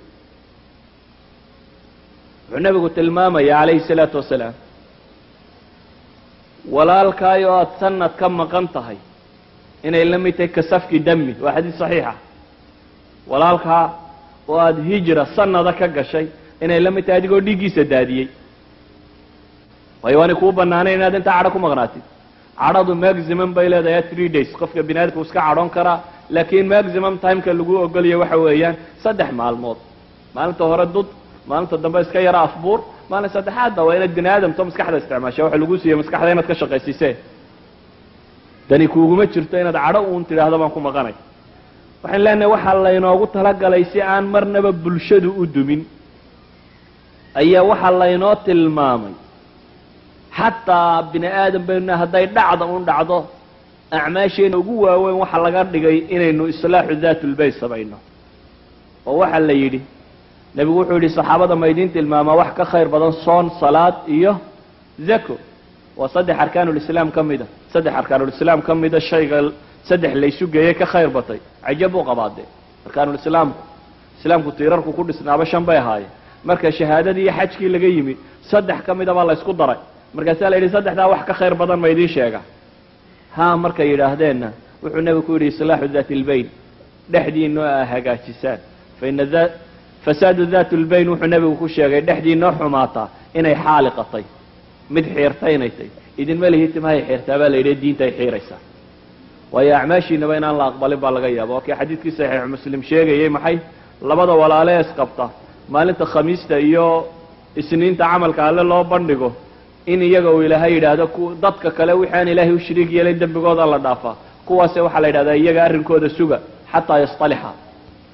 wuxuu nebigu tilmaamaya calayhi salaatu wasalaam walaalkaay oo aada sanad ka maqan tahay inay la mid tahay kasafki dami waa xadiis saxiixa walaalkaa oo aada hijra sanada ka gashay inay la mid tahay adigoo dhiiggiisa daadiyey. Waayo waanay kuu banaanayn inaad intaa cadho ku maqnaatid. Cadhadu maximum bay leedahay three days. Qofka bini aadamka u iska cadhoon karaa laakiin maximum timeka lagu ogolaya waxa weeyaan saddex maalmood. Maalinta hore dud maalinta dambe iska yara afbuur maalin saddexaadba waa inaad bini aadamto maskaxda isticmaasha waxa lagu siiye maskaxda inaad ka shaqaysisee dani kuuguma jirto inaad cadho uun tidhaahdo baan ku maqanay. Waxaan leenahay waxaa laynoogu talagalay si aan marnaba bulshadu u dumin. Ayaa waxaa laynoo tilmaamay. Xataa bini aadam baynu hadday dhacda un dhacdo acmaasheena ugu waaweyn waxaa laga dhigay inaynu islaaxu daatulbayt samayno oo waxaa la yidhi nebigu wuxuu yidhi saxaabada ma idiin tilmaamaa wax ka khayr badan soon salaad iyo zako waa saddex arkaanulislaam ka mida saddex arkaanulislaam ka mida shayga saddex laysu geeyey ka khayr batay. Cajab u qabaadee arkaanulislaamku islaamku tiirarku ku dhisnaaba shan bay ahaayeen. Marka shahaadadii iyo xajkii laga yimi saddex ka mida baa la ysku daray. Markaasaa la yidhi saddexdaa wax ka khayr badan ma idiin sheega. Ha markay yidhaahdeenna wuxuu nebigu ku yidhi islaaxu daati lbayn dhexdiinoo a hagaajisaan. Faina fasaadu daat lbayn wuxuu nebigu ku sheegay dhexdiinoo xumaataa inay xaaliqatay mid xiirtay inay tay idinma lihi timahay xiirtaa baa la yidhi diinta ay xiiraysaa waayo acmaashiinaba inaan la aqbalin baa laga yaaba waa kii xadiidkii saxiix muslim sheegayey maxay labada walaale isqabta maalinta khamiista iyo isniinta camalka alle loo bandhigo in iyaga uu ilaahay yidhaahdo dadka kale wixi aan ilaahay u shariig yeelin dembigooda la dhaafaa kuwaase waxaa la yidhahdaa iyaga arrinkooda suga xataa yastalixa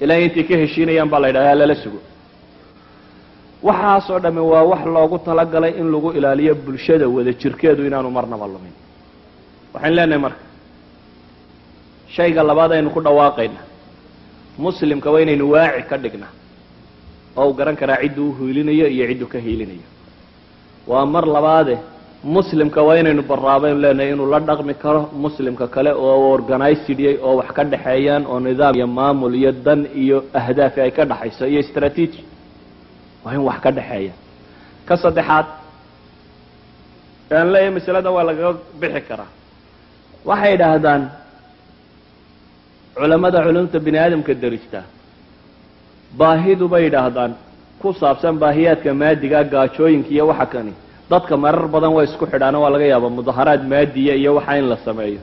ilaahay intay ka heshiinayaan baa la yidhahda lala sugo. Waxaasoo dhamme waa wax loogu talagalay in lagu ilaaliyo bulshada wada jirkeedu inaanu marnaba lumin. Waxaan leenahay marka shayga labaad aynu ku dhawaaqayna. Muslimka waa inaynu waaci ka dhigna. Oo uu garan karaa cidduu u hiilinayo iyo cidduu ka hiilinayo. Waa mar labaade muslimka waa inaynu baraabaynu leenahay inuu la dhaqmi karo muslimka kale oo organizediyay oo wax ka dhexeeyaan oo nidaam iyo maamul iyo dan iyo ahdaafi ay ka dhaxayso iyo strategy. Waa in wax ka dhexeeya ka saddexaad aan leeyahay masalada waa lagaga bixi karaa. Waxay idhaahdaan culamada culumta bini aadamka derijta baahidu bay yidhaahdaan ku saabsan baahiyaadka maadiga gaajooyinka iyo waxa kani dadka marar badan way isku xidhaano waa laga yaaba mudaharaad maadiya iyo waxa in la sameeyo.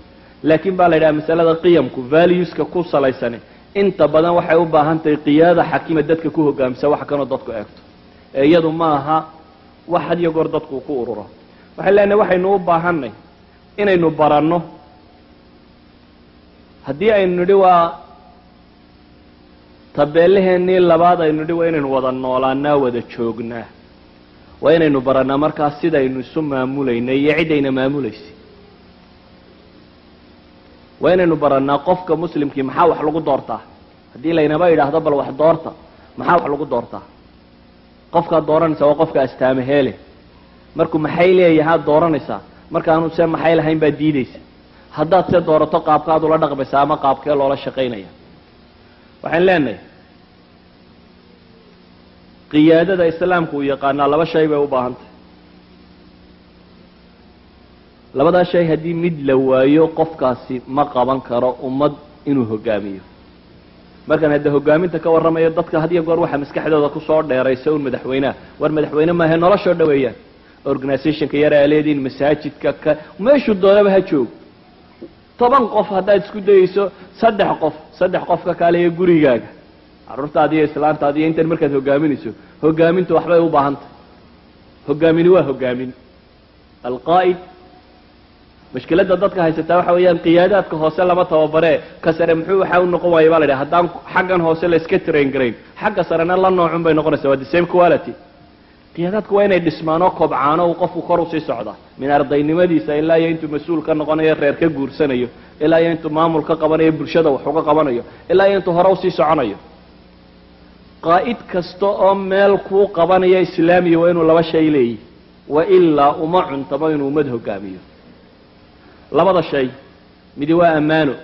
Laakiin baa la yidhaha masalada qiyamku valueska ku salaysani inta badan waxay u baahan tahay qiyaada xakiima dadka ku hogaamisa wax kanoo dadku eegto. Ee iyadu ma aha wax had iyo goor dadku ku ururo. Waxay leenahay waxaynu u baahanay inaynu baranno. Haddii aynu nidhi waa tabeelaheenii labaad aynu nidhi waa inaynu wada noolaanaa wada joognaa waa inaynu barannaa markaas sidaynu isu maamulaynay iyo ciddayna maamulaysa waa inaynu barannaa qofka muslimkii maxaa wax lagu doortaa? Haddii laynaba yidhaahdo bal wax doorta. Maxaa wax lagu doortaa? Qofkaad dooranaysa waa qofka astaame heele. Markuu maxay leeyahaad dooranaysaa markaanu se maxay lahayn baad diidaysa. Haddaad se doorato qaabkaad ula dhaqmaysaa ama qaabkee loola shaqaynaya. Waxaan leenahay qiyaadada islaamku uu yaqaanaa laba shay bay u baahan tahay labadaa shay haddii mid la waayo qofkaasi ma qaban karo ummad inuu hogaamiyo. Markaan hadda hogaaminta ka warramayo dadka had iyo goor waxaa maskaxdooda ku soo dheeraysa un madaxweyneha war madaxweyne maahe noloshoo dhaweeyaan. Organizationka yar aa leediin masaajidka ka meeshuu doonaba ha joog. Toban qof haddaad isku dayeyso saddex qof saddex qof ka kaaliya gurigaaga carruurtaadi iyo islaantaadi iyo intan markaad hogaaminayso hogaamintu waxbay u baahan tahay hogaamini waa hogaamin alqaa'id mashkiladda dadka haysataa waxa weeyaan qiyaadaadka hoose lama tababaree. Ka sare muxuu waxa u noqon waaya ba la dhaha haddaan xaggan hoose la iska train garayn xagga sarena la noocun bay noqonaysa waa the same quality. Qiyaadaadku waa inay dhismaanoo kobcaano uu qofku kor u sii socda. Min ardaynimadiisa ilaa iyo intuu mas'uul ka noqonayo reer ka guursanayo ilaa iyo intuu maamul ka qabanayo bulshada wax uga qabanayo ilaa iyo intuu hore u sii soconayo qaa'id kasta oo meel kuu qabanayo islaamiya waa inuu laba shay leeyihi wa ilaa uma cuntamo inuu ummad hogaamiyo. Labada shay midi waa ammaano.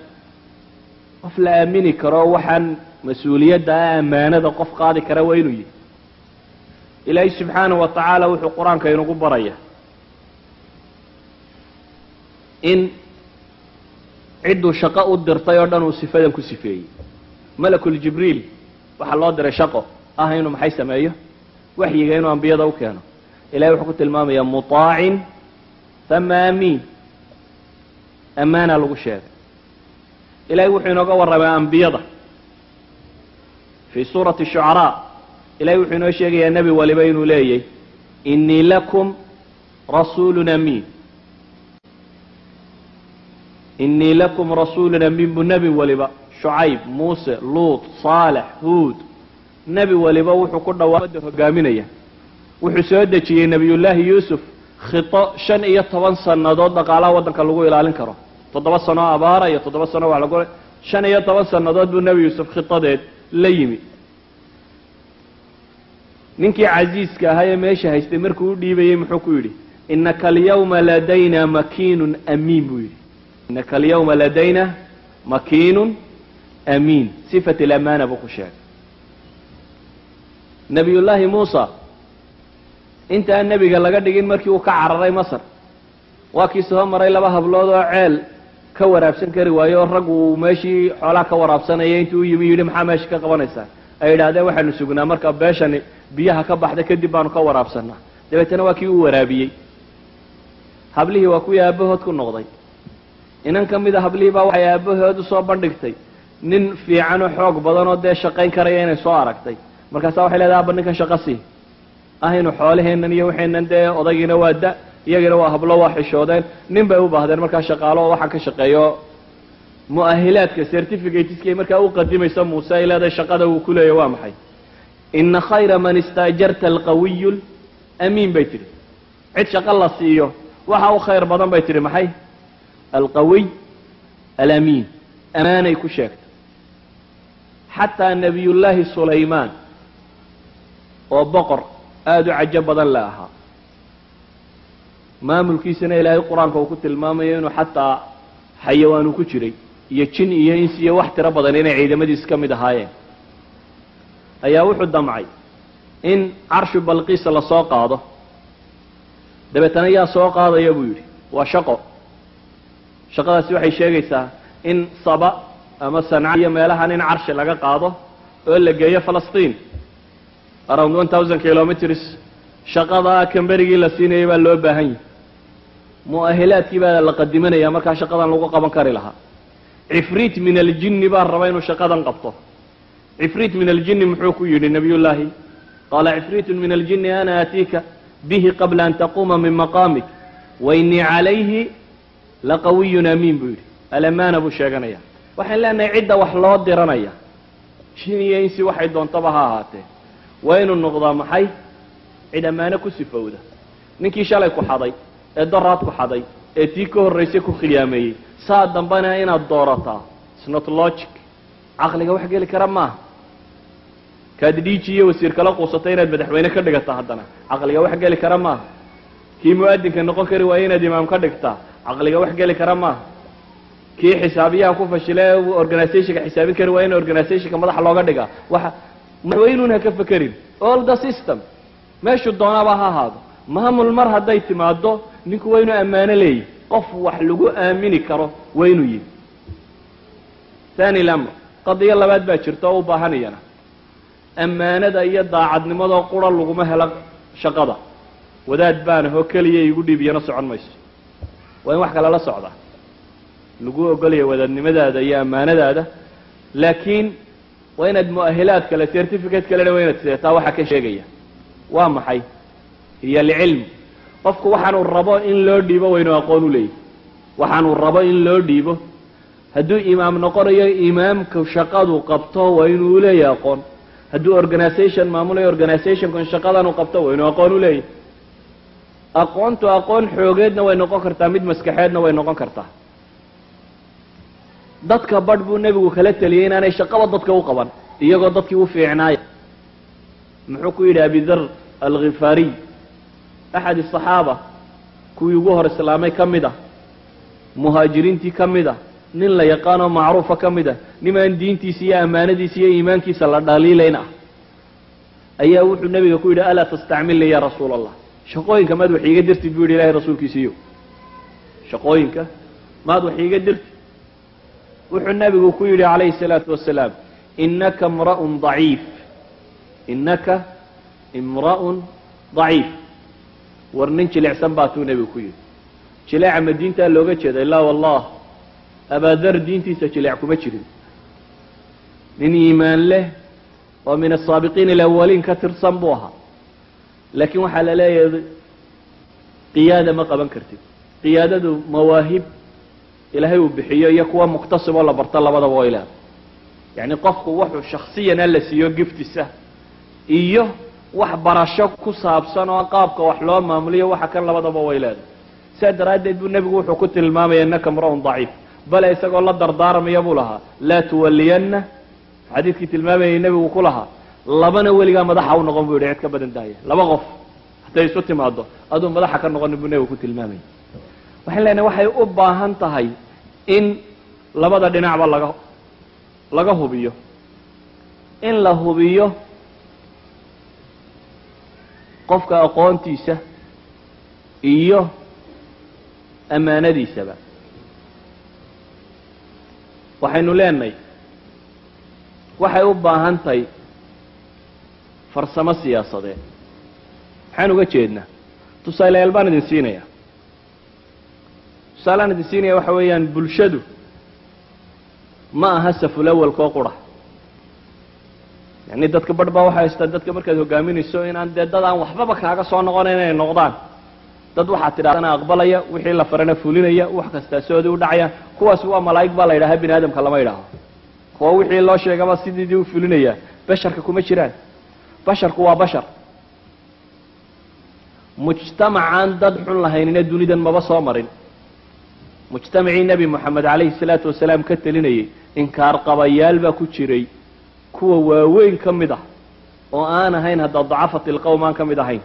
Qof la aamini karo waxaan mas'uuliyadda ah ammaanada qof qaadi kara waa inuu yihi ilaahay subxaanahu wa tacaala wuxuu qur'aanka inugu baraya. In cidduu shaqo u dirtay oo dhan uu sifadan ku sifeeyey. Malakul jibriil waxaa loo diray shaqo. Ah inuu maxay sameeyo? Waxyiga inuu ambiyada u keeno. Ilahay wuxuu ku tilmaamayaa muطaacin hama amiin ammaana lagu sheegay. Ilahay wuxuu inooga warramay ambiyada. Fii suurati shucaraa ilahay wuxuu inoo sheegayaa nebi waliba inuu leeyay inii lakum rasuulu amiin. Inii lakum rasuulu amiin buu nebi waliba shucayb muuse luut saalex huud nebi waliba wuxuu ku dhawaada hogaaminaya wuxuu soo dejiyey nebiyullaahi yuusuf khito shan iyo toban sannadood dhaqaalaha waddanka lagu ilaalin karo toddoba sano abaara iyo toddoba sano wax lagu shan iyo toban sannadood buu nebi yuusuf khitadeed la yimi ninkii casiiska ahaa ee meesha haystay markuu u dhiibayey muxuu ku yidhi inaka alyawma ladayna makiinun amiin buu yidhi inaka alyawma ladayna makiinun amiin sifat alamaana buu ku sheegay. Nebiyullaahi muusa intaan nebiga laga dhigin markii uu ka cararay masar waa kii soo maray laba hablood oo ceel ka waraabsan kari waayo oo raggu uu meeshii xoolaha ka waraabsanaya intuu u yimi yidhi maxaa meesha ka qabanaysaa? Ay yidhahdeen waxaanu sugnaa marka beeshani biyaha ka baxda kadib baanu ka waraabsanaa. Dabeetana waa kii uu waraabiyey. Hablihii waa kuwii aabahood ku noqday. Inan ka mida hablihii baa waxay aabahood u soo bandhigtay nin fiican oo xoog badan oo dee shaqayn karaya inay soo aragtay. Markaasa waxay leedahay abba ninkan shaqa sii. Ahaynu xoolaheennan iyo waxaynan dee odaygiina waa da iyagina waa hablo waa xishoodeen. Nin bay u baahdeen markaa shaqaalo waxaan ka shaqeeyo. Mu'ahilaadka certificateska markaa u qadimaysa muuse ay leedahay shaqada uu ku leeyahy waa maxay? Ina khayra man istaajarta alqawiyu amiin bay tidhi. Cid shaqo la siiyo waxa u khayr badan bay tidhi maxay? Alqawiy alamiin. Amaanay ku sheegtay xataa nebiyullaahi sulaymaan oo boqor aada u cajo badan la ahaa. Maamulkiisana ilaahay qur'aanka uu ku tilmaamayo inuu xataa xayawaan uu ku jiray iyo jin iyo ins iyo wax tiro badan inay ciidamadiis ka mid ahaayeen. Ayaa wuxuu damcay in carshu balqiisa la soo qaado. Dabeetana yaa soo qaadaya buu yidhi waa shaqo. Shaqadaasi waxay sheegaysaa in saba ama sanca iyo meelahan in carshi laga qaado oo la geeyo falastiin. Around one thousand kilometers shaqada kamberigii la siinayay baa loo baahan yahi mu'ahilaadkii baa la qadimanaya markaa shaqadan lagu qaban kari lahaa. Cifriit min aljinni baa raba inuu shaqadan qabto. Cifriit min aljinni muxuu ku yidhi nabiyullaahi qaala cifriitun min aljinni ana aatiika bihi qabla an taquuma min maqaamik wa inii calayhi laqawiyun amiin buu yidhi. Alamaana buu sheeganaya waxaan leenahay cidda wax loo diranaya. Jin iyo insi waxay doontaba ha ahaatee. Waa inuu noqdaa maxay? Cid ammaano ku sifowda ninkii shalay ku xaday ee daraad ku xaday ee tii ka horraysay ku khiyaameeyey saa dambena inaad doorataa. Snot logic. Caqliga wax geli kara maaha kaad dhiiji iyo wasiir kala quusatay inaad madaxweyne ka dhigata haddana. Caqliga wax geli kara maaha kii mu'adinka noqon kari waaye inaad imaam ka dhigtaa. Caqliga wax geli kara maaha kii xisaabiyaha ku fashile organizationka xisaabin kari waaye in organizationka madaxa looga dhigaa waxa madaxweynuun ha ka fekerin all the system. Meeshuu doonaaba ha ahaado. Maamul mar hadday timaado ninku waa inuu ammaano leeyahy qof wax lagu aamini karo waa yihi thani lamr qadiyo labaad baa jirta oo u baahanayana. Ammaanada iyo daacadnimadoo qura laguma helo shaqada. Wadaad baana oo keliya igu dhiibiyana socon mayso. Waa in wax kale la socda lagu ogolaya wadaadnimadaada iyo ammaanadaada laakiin waa inaad mu'ahilaad kale certificate kalena waa inaad sideetaa waxa ka sheegaya waa maxay? Iyo alcilm qofku waxaanuu rabo in loo dhiibo waa inuu aqoon u leeyahy waxaanuu rabo in loo dhiibo. Hadduu imaam noqonayo imaamka shaqadu qabto waa inuu leeyahay aqoon. Hadduu organization maamulayo organizationkan shaqadan uu qabto waa inuu aqoon u leeyahy aqoontu aqoon xoogeedna way noqon kartaa mid maskaxeedna way noqon kartaa dadka badh buu nebigu kala teliyey inaanay shaqaba dadka u qaban iyagoo dadkii u fiicnaaya. Muxuu ku yidhi abidar alkhifaariy axad asaxaaba kuwii ugu hor islaamay ka mid ah muhaajiriintii ka mid ah nin la yaqaanoo macruufa ka mid ah nimaan diintiisa iyo ammaanadiisa iyo iimaankiisa la dhaliilayn ah. Ayaa wuxuu nebiga ku yidhi alaa tastacmilnii ya rasuula allah shaqooyinka maad wax iiga dirtid buu yidhi ilahay rasuulkiisiiyo. Shaqooyinka maad wax iiga dirtid wuxuu nebigu ku yidhi calayhi الsalaatu wasalaam inaka mra'un ضaciif inaka imra'un daciif war nin jilicsan baa tuu nebigu ku yidhi jileeca ma diintaa looga jeeday laa wallah abaadar diintiisa jileec kuma jirin nin iimaan leh oo min asaabiqiin alawaliin ka tirsan buu ahaa laakiin waxaa la leeyahay qiyaada ma qaban kartid qiyaadadu mawaahib ilaahay uu bixiyo iyo kuwa muktasib oo la barto labadaba way leedahay yacni qofku wuxuu shaksiyan alla siiyo giftisa iyo wax barasho ku saabsan oo qaabka wax loo maamuliyo waxa kan labadaba way leedahay sidaa daraaddeed buu nebigu wuxuu ku tilmaamaya innaka mra-un daciif. Bale isagoo la dardaaramaya buu lahaa laa tuwaliyanna xadiidkii tilmaamayay nebigu ku lahaa labana weligaa madaxa u noqon buu yidhi cid ka badan daaya laba qof hadday isu timaado aduu madaxa ka noqonin buu nebigu ku tilmaamayay waxaan leenahay waxay u baahan tahay in labada dhinacba laga laga hubiyo. In la hubiyo qofka aqoontiisa iyo ammaanadiisaba. Waxaynu leenahay waxay u baahan tahay farsamo siyaasadeed. Maxaan uga jeednaa tusaalayaal baan idin siinaya tusaaleaan idin siinaya waxa weeyaan bulshadu ma aha safulawalkoo qura yani dadka barh baa waxay haystaa dadka markaad hogaaminayso inaan dee dad aan waxbaba kaaga soo noqonayn inay noqdaan. Dad waxaad tidhahdana aqbalaya wixii la farana fulinaya wax kastaa soodii u dhacayaan kuwaasi waa malaa'ig baa la yidhaha bini aadamka lama yidhaaho. Kuwa wixii loo sheegaba sidiidii u fulinaya. Basharka kuma jiraan. Basharku waa bashar. Mujtamacaan dad xun lahaynina dunidan maba soo marin mujtamacii nebi moxamed calayhi salaatu wasalaam ka telinayay inkaar qabayaal baa ku jiray kuwa waaweyn ka mid ah oo aan ahayn hadda dacafat ilqowm aan ka mid ahayn.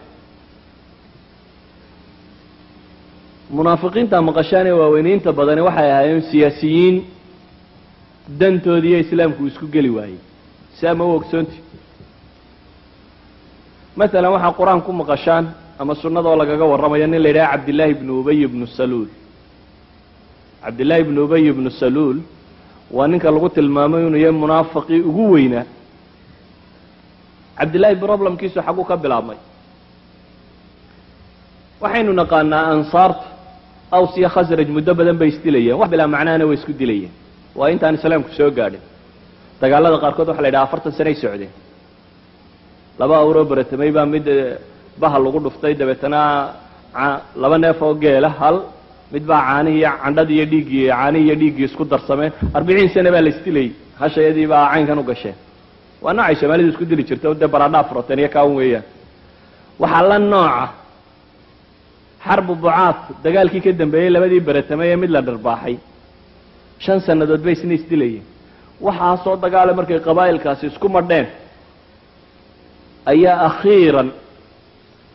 Munaafiqiinta maqashaan ee waaweyniinta badani waxay ahaayeen siyaasiyiin dantoodiiyo islaamku isku geli waayey. Saa ma u ogsoonti masalan waxaa qur'aan ku maqashaan ama sunnadoo lagaga warramayo nin la yidhaha cabdillaahi ibnu ubay ibnu saluul cabdillaahi ibnu ubay ibnu saluul waa ninka lagu tilmaamay inuu yahay munaafiqii ugu weynaa cabdillahi problemkiisu xagguu ka bilaabmay. Waxaynu naqaanaa ansaarta aws iyo khasraj muddo badan bay isdilayeen. Wax bilaa macnahana way isku dilayeen. Waa intaan islaamku soo gaadhin. Dagaalada qaarkood waxa la yidhaha afartan sanay socdeen. Laba awroo baratamay baa mid bahal lagu dhuftay dabeetana laba neef oo geela hal mid baa caanihi iyo candhadii iyo dhiiggii caanihi iyo dhiiggii isku darsameen arbiciin sane baa la isdilayay hashayadii baa caynkan u gasheen waa noocay soomaalidu isku dili jirta dee baradhaa furateen iyo kaawan weeyaan. Waxaa la nooca xarbu bucaad dagaalkii ka dambeeyey labadii beratamay ee mid la dharbaaxay. Shan sannadood bay isna isdilayeen waxaasoo dagaale markay qabaa'ilkaasi isku madheen ayaa akhiiran.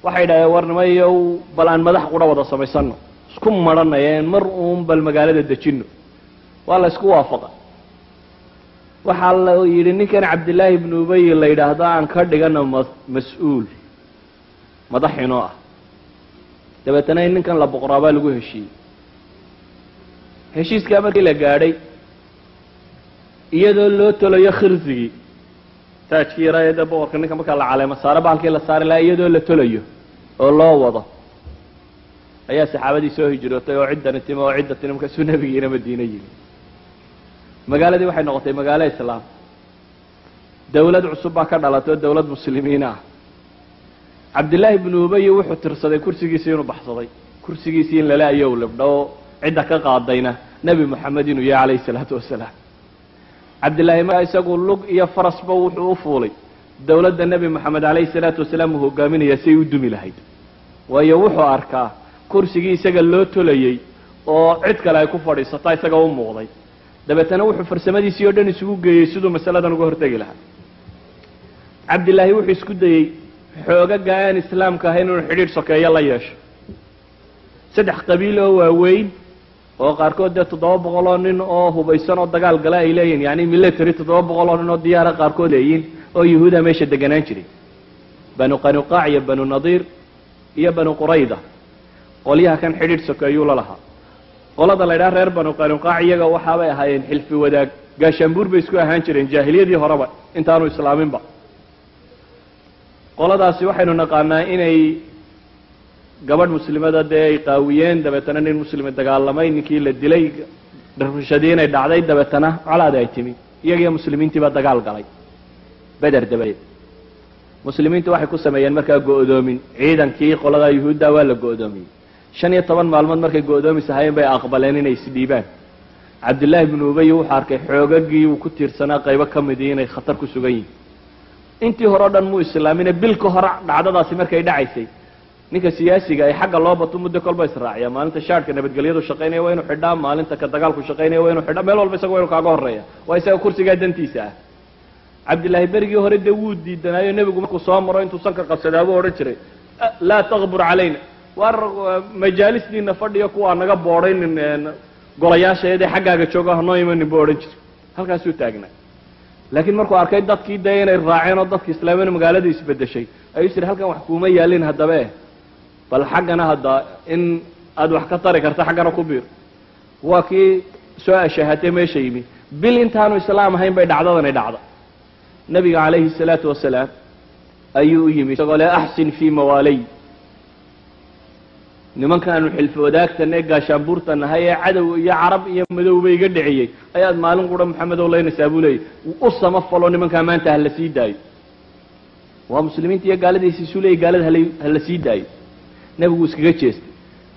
Waxay dhahdeen warnimayow bal aan madax qura wada samaysano isku madhanayeen mar uun bal magaalada dejino waa la isku waafaqa. Waxaa la yidhi ninkan cabdillaahi ibnu ubay la yidhaahdo aan ka dhigano ma mas'uul. Madax inoo ah. Dabeetana in ninkan la boqoraabaa lagu heshiiyey. Heshiiskaa markii la gaadhay iyadoo loo tolayo khirsigii taajkii yaraa ee dee boqorka ninka markaa la caleemo saare baalkii la saari lahaa iyadoo la tolayo oo loo wado ayaa saxaabadii soo hijrootay oo ciddani timi oo cidda timi markaasuu nebigiina madiine yimi. Magaaladii waxay noqotay magaalo islaam. Dawlad cusub baa ka dhalatay oo dawlad muslimiin ah. Cabdillaahi ibnu ubayi wuxuu tirsaday kursigiisii inuu baxsaday. Kursigiisii in lala ayow libdho oo cidda ka qaadayna nebi moxamed inuu yahay calayhi salaatu wasalaam. Cabdillaahi ma isagu lug iyo farasba wuxuu u fuulay. Dawladda nebi moxamed calayhi salaatu wasalaam uu hogaaminaya say u dumi lahayd. Waayo wuxuu arkaa kursigii isaga loo tolayey oo cid kale ay ku fadhiisataa isaga u muuqday. Dabeetana wuxuu farsamadiisii oo dhan isugu geeyey siduu masaladan uga hortegi lahaa. Cabdillaahi wuxuu isku dayey xoogaga aan islaamka ahayn inuu xidhiidh sokeeyo la yeesho. Saddex qabiil oo waaweyn oo qaarkood dee toddoba boqol oo nin oo hubaysan oo dagaal gala ay leeyihiin yani military toddoba boqol oo nin oo diyaara qaarkood leeyihiin oo yahuuda meesha deganaan jiray. Banu qanuqaac iyo banu nadiir iyo banu qurayda qolyaha kan xidhiidh sokeeyuu la lahaa. Qolada la ydhaha reer banu qanuqaac iyaga waxaabay ahaayeen xilfi wadaag gaashaanbuur bay isku ahaan jireen jaahiliyadii horeba intaanu islaaminba. Qoladaasi waxaynu naqaanaa inay gabadh muslimada dee ay qaawiyeen dabeetana nin muslima dagaalamay ninkii la dilay dharfushadii inay dhacday dabeetana colaada ay timi. Iyagiyo muslimiintii baa dagaal galay. Beder dabadeed muslimiintu waxay ku sameeyeen markaa go-doomin ciidankii qoladaa yuhuudda waa la go-doomiyey shan iyo toban maalmood markay go-doomis ahaayeen bay aqbaleen inay isdhiibaan cabdillaahi bnu ubey wuxuu arkay xoogagii uu ku tiirsanaa qaybo ka midii inay khatar ku sugan yihiin intii hore o dhan muu islaamine bil ka hore dhacdadaasi markay dhacaysay. Ninka siyaasiga ay xagga loo bato muddo kolba israaciya maalinta shaadhka nabadgelyadu shaqaynaya waa inuu xidhaa maalinta ka dagaalku shaqaynaya waa inuu xidhaa. Meel walba isaga wa inu kaaga horreeya waa isaga kursigaa dantiisa ah. Cabdillaahi berigii hore dee wuu diidanaayo nebigu markuu soo maro intuu sanka qabsadaabuu odhan jiray laa takbur calayna waar majaalisdiina fadhiyo kuwaa naga boodhaynin golayaashaeedee xaggaaga jooga hanoo imanin buu odhan jiray. Halkaasuu taagnaa laakiin markuu arkay dadkii dee inay raaceen oo dadki islaamiyana magaalada isbedeshay ayuu is ihi halkan wax kuuma yaalin haddaba eh. Bal xaggana hadda in aada wax ka tari karta xaggana ku biir. Waa kii soo ashahatay meesha yimi. Bil intaanu islaam ahayn bay dhacdadani dhacda. Nabiga calayhi salaatu wasalaam ayuu u yimi isagoo le axsin fii mawaalay nimankaanu xilfi ee gaashaanbuurta nahay ee cadow iyo carab iyo madowba iga dhiciyey. Ayaad maalin qura maxamedow laynaysaa buu leeyay u samafalo nimankaa maanta hala sii daayo waa muslimiinta iyo gaaladiisa isu leeyay gaalada hala hala sii daayo nebigu iskaga jeestay.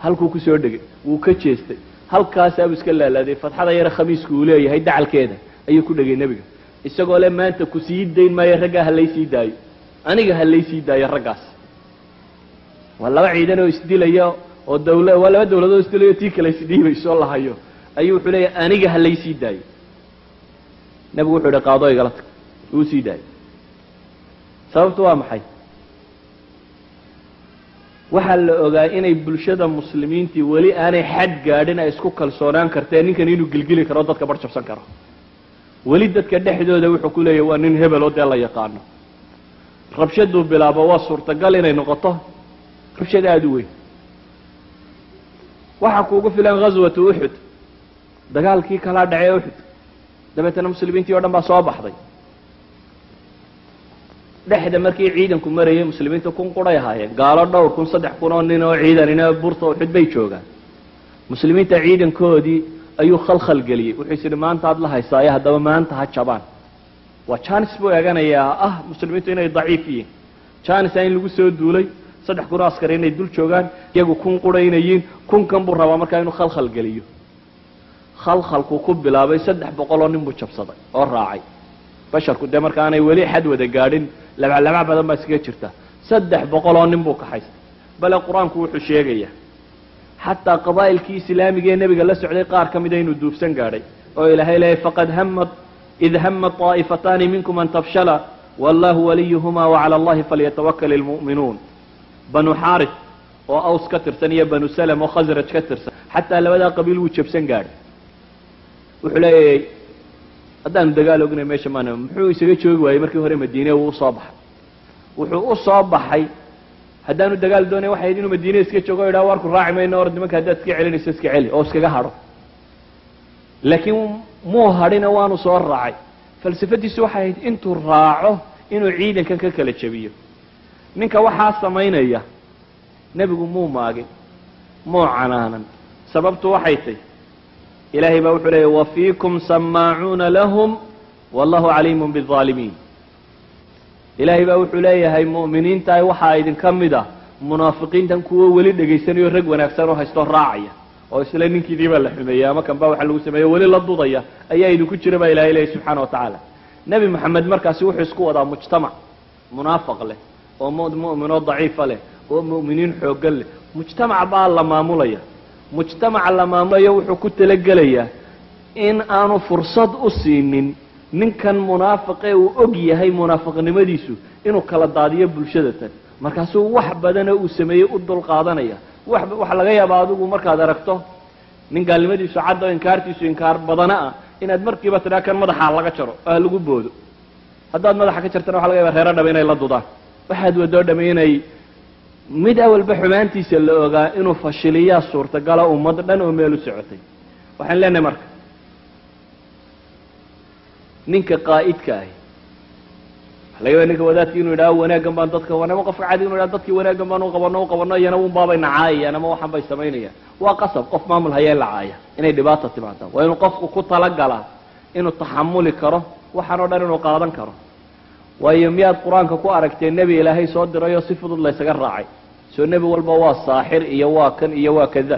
Halkuu ku soo dhegay. Wuu ka jeestay. Halkaasaabuu iska laalaaday fatxada yare khamiisku uu leeyahay dacalkeeda ayuu ku dhegay nebiga. Isagoo le maanta ku sii dayn maayo raggaa halay sii daayo aniga halay sii daayo raggaas. Waa laba ciidan oo isdilaya oo dawla waa laba dawladood isdilayo tii kale isdhiibayso la hayo ayuu wuxuu leeyahay aniga halay sii daayo. Nebigu wuxuu yihi qaado igala tag wuu sii daayay sababtu waa maxay? Waxaa la ogaa inay bulshada muslimiintii weli aanay xad gaadhin ay isku kalsoonaan karteen ninkan inuu gelgeli karo dadka bar jabsan karo. Weli dadka dhexdooda wuxuu ku leeyahy waa nin hebel oo dee la yaqaano. Rabshaduu bilaabo waa suurtagal inay noqoto. Rabshad aada u weyn waxaa kuugu filan ghaswatu uxud dagaalkii kalaa dhacee uxud dabeetana muslimiintii o dhan baa soo baxday. Dhexda markii ciidanku marayay muslimiinta kun quray ahaayeen. Gaalo dhowr kun saddex kun oo nin oo ciidanina burta uxud bay joogaan. Muslimiinta ciidankoodii ayuu khalkhal geliyey. Wuxuu is idhi maanta la haysaayo haddaba maanta ha jabaan. Waa janis buu eeganayaa ah muslimiintu inay daciif yihiin. Janisa in lagu soo duulay saddex kun oo askari inay dul joogaan iyagu kun quraynayiin kunkan buu rabaa markaa inuu khalkhal geliyo. Khalkhalku ku bilaabay saddex boqol oo nin buu jabsaday oo raacay. Basharku dee marka aanay weli xad wada gaadhin labaclabac badan baa iskaga jirta. Saddex boqol oo nin buu kaxaystay. Bale qur'aanku wuxuu sheegayaa xataa qabaa'ilkii islaamiga ee nebiga la socday qaar ka mida inuu duubsan gaadhay oo ilaahay leeyay faqad hamad id hama طaa'ifataani minkum an tafshala wallahu waliyuhuma wacala allahi falyatawakal ilmu'minuun banu xaaris oo aws ka tirsan iyo banu salm oo khasraj ka tirsan. Xataa labadaa qabiil wuu jabsan gaadhay. Wuxuu leeyahay haddaanu dagaal ognay meesha maan muxuu isaga joogi waayey markii hore madiine wuu u soo baxay. Wuxuu u baxay haddaanu dagaal doonay waxay inuu madiine iska joogo o idhaha warku raaci mayno or nimanka haddaad iska celinayso iska celi oo iskaga hadho laakiin muu hadhina waanu soo raacay. Falsafadiisu waxay ahayd intuu raaco inuu ciidankan ka kala jebiyo ninka waxaa samaynaya. Nebigu muu maagin muu canaanan. Sababtu waxay tay ilaahay baa wuxuu leeyay wafiikum samaacuuna lahum wallahu caliimun biaalimiin ilaahay baa wuxuu leeyahay mu'miniintahay waxaa idinka mid ah munaafiqiintan kuwo weli dhegaysanayo rag wanaagsan oo haystoo raacaya oo isla ninkiidii baa la xumeeyey ama kan baa waxa lagu sameeye weli la dudaya ayaa idinku jira baa ilahay leeyay subxaana wa tacaala nebi moxamed markaasi wuxuu isku wadaa mujtamac munaafiq leh oo mu'minoo daciifa leh oo mu'miniin xooggan leh. Mujtamac baa la maamulaya. Mujtamaca la maamulayo wuxuu ku talagelayaa in aanu fursad u siinin ninkan munaafiqe uu og yahay munaafiqnimadiisu inuu kala daadiyo bulshada tan. Markaasuu wax badana uu sameeyey u dul qaadanaya wax waxa laga yaabaa adigu markaad aragto nin gaalnimadiisu caddo inkaartiisu inkaar badana ah inaad markiiba tidhaa kan madaxa laga jaro oo ha lagu boodo. Haddaad madaxa ka jartana waxa laga yaba reero dhame inay la dudaan waxaad wadoo dhame inay mid awalba xumaantiisa la ogaa inuu fashiliyaa suurtagala ummad dhan oo meel u socotay. Waxaan leenahay marka ninka qaa'idka ahi laga yaaba ninka wadaadki inuu yidhaho wanaaggan baan dadka ama qofka cadi inu yidhaho dadkii wanaaggan baan u qabano u qabano iyana un baabay nacaayayaan ama waxan bay samaynayaan waa qasab qof maamul haya in la caaya inay dhibaata timaada waa inuu qofku ku talagalaa inuu taxamuli karo waxaan o dhan inuu qaadan karo waayo miyaad qur'aanka ku aragtee nebi ilaahay soo dirayoo si fudud laysaga raacay? Soo nebi walba waa saaxir iyo waa kan iyo waa kada.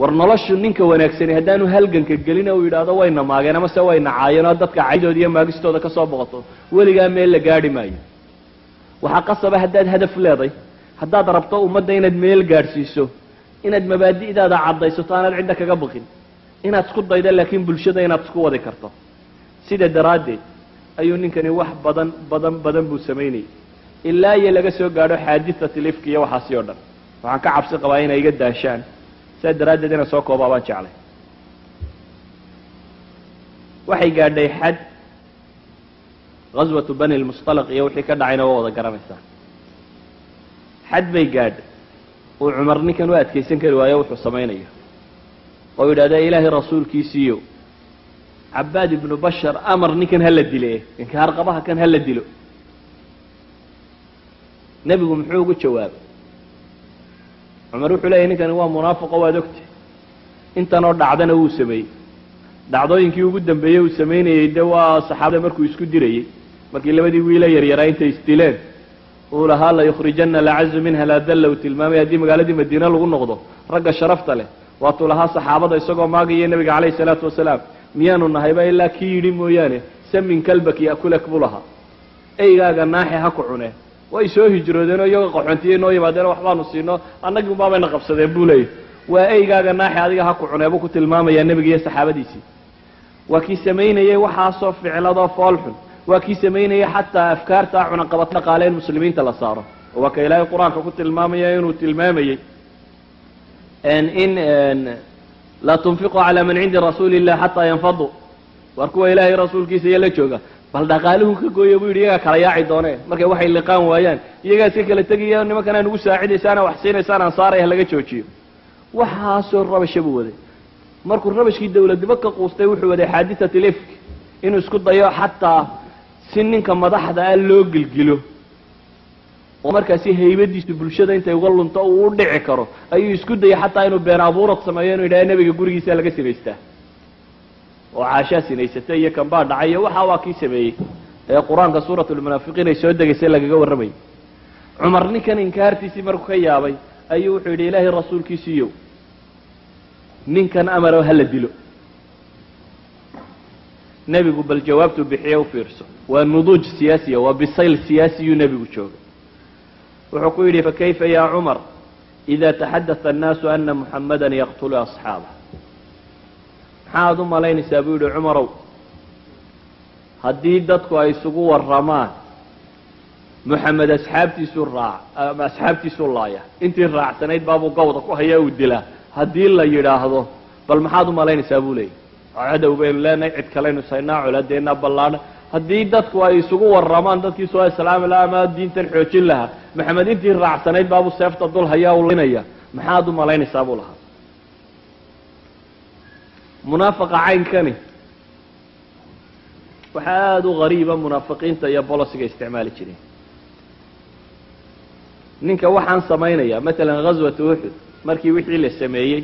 War noloshu ninka wanaagsani haddaanu halganka gelin u yidhaahdo wayna maageen amase wayna caayeen oo dadka caydooda iyo maagistooda ka soo boqoto weligaa meel la gaadhi maayo. Waxaa qasaba haddaad hadaf leeday haddaad rabto ummadda inaad meel gaadhsiiso inaad mabaadi'daada caddaysato aanaad cidda kaga baqin inaad isku daydo laakiin bulshada inaad isku wadi karto. Sida daraaddeed ayuu ninkani wax badan badan badan buu samaynayay ilaa iyo laga soo gaadho xaadithat lifki iyo waxaasi oo dhan. Waxaan ka cabsi qabaa inay iga daashaan. Sidaa daraaddeed inaan soo koobaa baan jeclay. Waxay gaadhay xad ghaswatu bani lmustalaq iyo wixii ka dhacayna waa wada garanaysaa xad bay gaadhay. Uu cumar ninkan u adkaysan kari waayo wuxuu samaynayo oo yidhahda ilaahay rasuulkiisiiyo cabaad ibnu bashar amar ninkan hala dile inkaarqabaha kan hala dilo. Nebigu muxuu ugu jawaabay. Cumar wuxuu leeyahy ninkani waa munaafiqo waad ogtay. Intanoo dhacdana wuu sameeyey. Dhacdooyinkii ugu dambeeyey uu samaynayey de waa saxaabada markuu isku dirayey. Markii labadii wiila yaryaraa intay isdileen. Uu lahaa la yukhrijana lacazu minha ladalla uu tilmaamay haddii magaaladii madiine lagu noqdo. Ragga sharafta leh waatuu lahaa saxaabada isagoo maagaya nebiga calayhi salaatu wasalaam miyaanu nahayba ilaa kii yidhi mooyaane samin kalbak yakulak buu lahaa. Eygaaga naaxe ha ku cunee. Way soo hijroodeenoo iyagoo qaxoontiye noo yimaadeen waxbaanu siino annagii unbaabayna qabsadeen buu leeyahy waa eygaaga naaxe adiga ha ku cunee buu ku tilmaamayaa nebiga iyo saxaabadiisii. Waa kii samaynayey waxaasoo ficladoo foolxun waa kii samaynayey xataa afkaarta cunaqabat dhaqaale in muslimiinta la saaro. Waa ka ilaahay qur'aanka ku tilmaamaya inuu tilmaamayey in laa tunfiquu calaa man cindi rasuuli illah xataa yanfaduu war kuwa ilaahay rasuulkiisa iyo la jooga. Bal dhaqaaluhu ka gooya buu yidhi iyagaa kala yaaci doonee. Markay waxay liqaan waayaan. Iyagaa iska kala tegaya nimankanaa nugu saacidaysaana wax siinaysaan aan saaraya laga joojiyo. Waxaasoo rabasha buu waday. Markuu rabashkii dawladnimo ka quustay wuxuu waday xaadithat lifk inuu isku dayo xataa si ninka madaxda ah loo gelgilo oo markaasi haybadiisu bulshada intay uga lunto uu u dhici karo ayuu isku dayay xataa inuu been abuurad sameeyo inuu yidhaha nebiga gurigiisa laga sinaystaa oo caashaa sinaysatay iyo kanbaa dhacay iyo waxa waa kii sameeyey. Ee qur'aanka suurat lmunaafiqiin ay soo degaysay lagaga warramayay cumar ninkan inkaartiisii markuu ka yaabay ayuu wuxuu yidhi ilaahay rasuulkiisiiyow ninkan amaro hala dilo. Nebigu bal jawaabtuu bixiye u fiirso waa nuduuj siyaasiya waa bisayl siyaasiyuu nebigu jooga wuxuu ku yidhi fakayfa ya cumar? Ida taxadata annaasu ana muxamada yaqtulu asxaabah maxaad u malaynaysaa buu yihi cumarow haddii dadku ay isugu warramaan muxamed asxaabtiisuu raac asxaabtiisuu laaya. Intii raacsanayd baabuu gawda ku hayaa uu dilaa. Haddii la yidhaahdo bal maxaad u malaynaysaa buu leeyay cadow baynu leenahay cid kalaynu saynaa coladeennaa ballaana. Haddii dadku ay isugu warramaan dadkii soo islaami lahaa ama diintan xoojin lahaa maxamed intii raacsanayd baabuu seefta dul hayaa u linaya maxaad u malaynaysaa buu lahaa. Munaafaqa caynkani waxaa aada u gariiba munaafiqiinta iyo bolosiga isticmaali jireen ninka waxaan samaynaya matalan ghaswata uxud markii wixii la sameeyey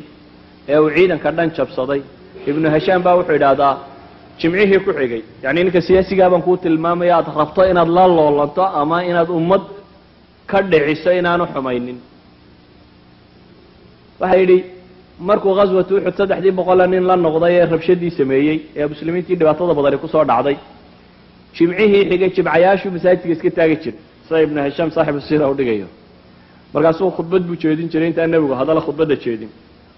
ee uu ciidanka dhan jabsaday ibnu hashaam baa wuxuu idhaahdaa jimcihii ku xigay. Yacni ninka siyaasigaa baan kuu tilmaamaya aad rabto inaad la loolanto ama inaad ummad ka dhiciso inaanu xumaynin. Waxaa yidhi markuu ghaswatu uxud saddexdii boqola nin la noqday ee rabshadii sameeyey ee muslimiintii dhibaatada badani ku soo dhacday jimcihii xigay jimcayaashuu masaajidka iska taagi jiray sida ibnu hashaam saaxibu sira u dhigayo. Markaasuu khudbad buu jeedin jiray intaan nebigu hadalla khudbadda jeedin.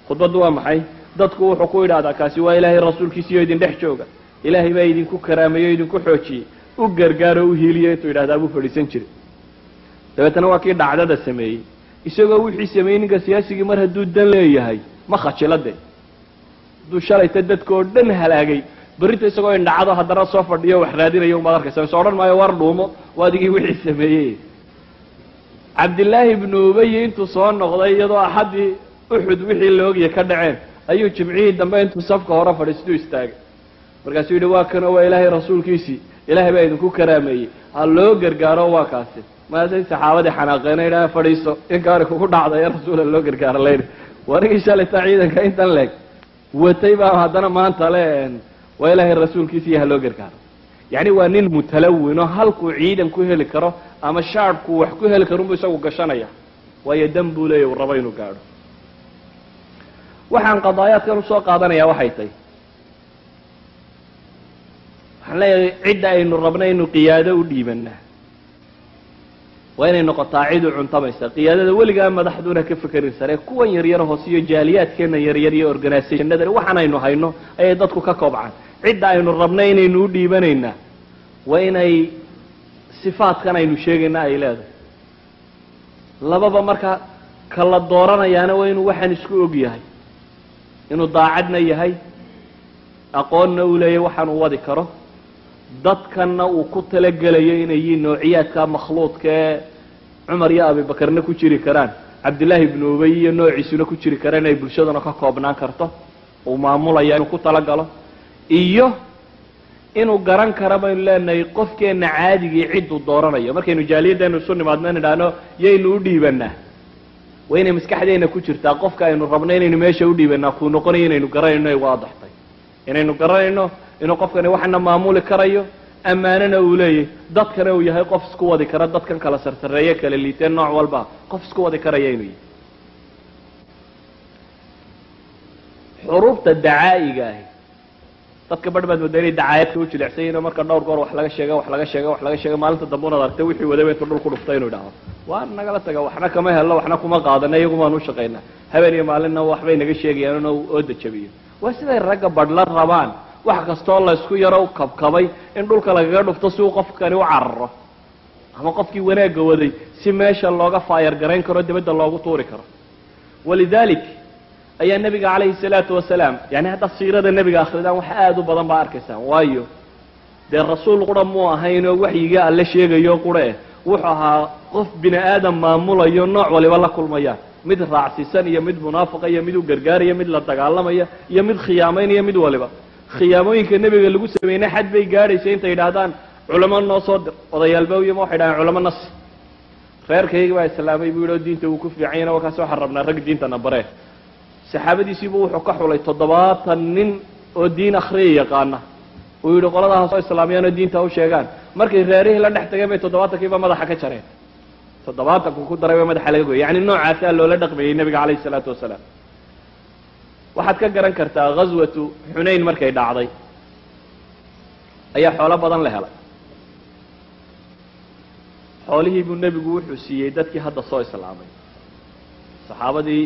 Khudbaddu waa maxay? Dadku wuxuu ku idhahdaa kaasi waa ilaahay rasuulkiisiiyo idin dhex jooga. Ilaahay baa idinku karaameeyo idinku xoojiyey. U gargaaro u hiiliyo intuu yidhahdaa buu fadhiisan jiray dabeetana waa kii dhacdada sameeyey. Isagoo wixii sameeyey ninka siyaasigii mar hadduu dan leeyahay ma khajilo de hadduu shalayta dadka oo dhan halaagay berrinta isagoo indhacdo haddana soo fadhiyo wax raadinayo umaad arkaysa. So odhan maayo war dhuumo waa adigii wixii sameeyey. Cabdillaahi ibnu ubayi intuu soo noqday iyadoo axaddii uxud wixii laogya ka dhaceen ayuu jimcihii dambe intuu safka hore fadhiistuu istaagay. Markaasuu yidhi waa kanoo waa ilaahay rasuulkiisii. Ilaahay baa idinku karaameeyey. Ha loo gargaaro waa kaasi maasay saxaabadii xanaaqeena idhaha fadhiiso in gaari kugu dhacda ya rasuula loo gargaaro layidhi warigii shalaytaa ciidanka intan leeg watay baa haddana maanta le waa ilaahay rasuulkiisa iyo ha loo gargaaro. Yacni waa nin mutalawino halkuu ciidan ku heli karo ama shaadhku wax ku heli karunbu isagu gashanaya. Waayo dan buu leeya uu rabo inuu gaadho. Waxaan qadaayaadkan u soo qaadanayaa waxay tahy waxaan leeyahay cidda aynu rabna inu qiyaado u dhiibanaa waa inay noqotaa cid u cuntamaysa qiyaadada weligaa madaxduuna ka fekerin sare kuwan yaryar hoose iyo jaaliyaadkeena yaryar iyo organisationadan waxaan aynu hayno ayay dadku ka koobcaan. Cidda aynu rabna inaynu u dhiibanaynaa. Waa inay sifaadkan aynu sheegayna ay leedahay. Lababa marka kala dooranayaana waa inuu waxaan isku og yahay. Inuu daacadna yahay aqoonna uu leeyahay waxaan uu wadi karo dadkanna uu ku talagelayo inay yihiin noociyaadka makhluudka ee cumar iyo abibakarna ku jiri karaan. Cabdillaahi ibnu ubey iyo noociisuna ku jiri karaan inay bulshaduna ka koobnaan karto. Uu maamulaya inuu ku talagalo. Iyo inuu garan kara baynu leenahay qofkeenna caadigii cidduu dooranayo. Markaynu jaaliyaddeenu isu nimaadno in idhaahno yaynu u dhiibanaa waa inay maskaxdeena ku jirtaa. Qofka aynu rabno inaynu meesha u dhiibanaa kuu noqonayo inaynu garanayno ay waadaxtay inaynu garanayno inuu qofkani waxana maamuli karayo ammaanana uu leeyahy dadkana uu yahay qof isku wadi kara dadkan kala sarsareeye kala liiteen nooc walba qof isku wadi karaya inuu yahay. Xuruufta dacaa'iga ahi. Dadka barh baad moodaa inay dacaayadka u jilecsan yihiin marka dhowr goor wax laga sheega wax laga sheega wax laga sheega maalinta dambe unaad wixii wadaba intuu dhul ku dhuftay inuu idhaahdo waa nagala taga waxna kama helno waxna kuma qaadana iyagu baan u shaqaynaa habeen iyo maalinna waxbay naga sheegayaan inuu ooda jabiyo waa siday ragga badhla rabaan wax kastoo la isku yaro kabkabay in dhulka lagaga dhufto si uu qofkani u cararo. Ama qofkii wanaagga waday si meesha looga faayar garayn karo dibadda loogu tuuri karo. Walidalik ayaa nebiga calayhi salaatu wasalaam yani haddaad siirada nebiga akridaan wax aada u badan baa arkaysaan waayo dee rasuul qura muu ahaynoo waxyiga alle sheegayo qura eh wuxuu ahaa qof bini aadam maamulayo nooc waliba la kulmaya. Mid raacsiisan iyo mid munaafiqa iyo mid u gargaaraya mid la dagaalamaya iyo mid khiyaamaynaya mid waliba khiyaamooyinka nebiga lagu sameynay xad bay gaadhaysa intay yidhaahdaan culamo noo soo dir odayaalba uyama waxay dhahaan culamo nasi reerkayga baa islaamay buu yidhi oo diinta uu ku fiican yana wakaas waxaan rabnaa rag diintana baree. Saxaabadiisiibu wuxuu ka xulay toddobaatan nin oo diin akhriya yaqaana. Uu yidhi qoladaha soo islaamiyaan oo diinta u sheegaan. Markay reerihii la dhex tageen bay toddobaatankiiba madaxa ka jareen. Toddobaatanku ku daray ba madaxa laga goyay. Yacni noocaasaa loola dhaqmayey nebiga calayhi isalaatu wasalaam waxaad ka garan kartaa ghaswatu xunayn markay dhacday. Ayaa xoolo badan la helay. Xoolihii buu nebigu wuxuu siiyey dadkii hadda soo islaamay. Saxaabadii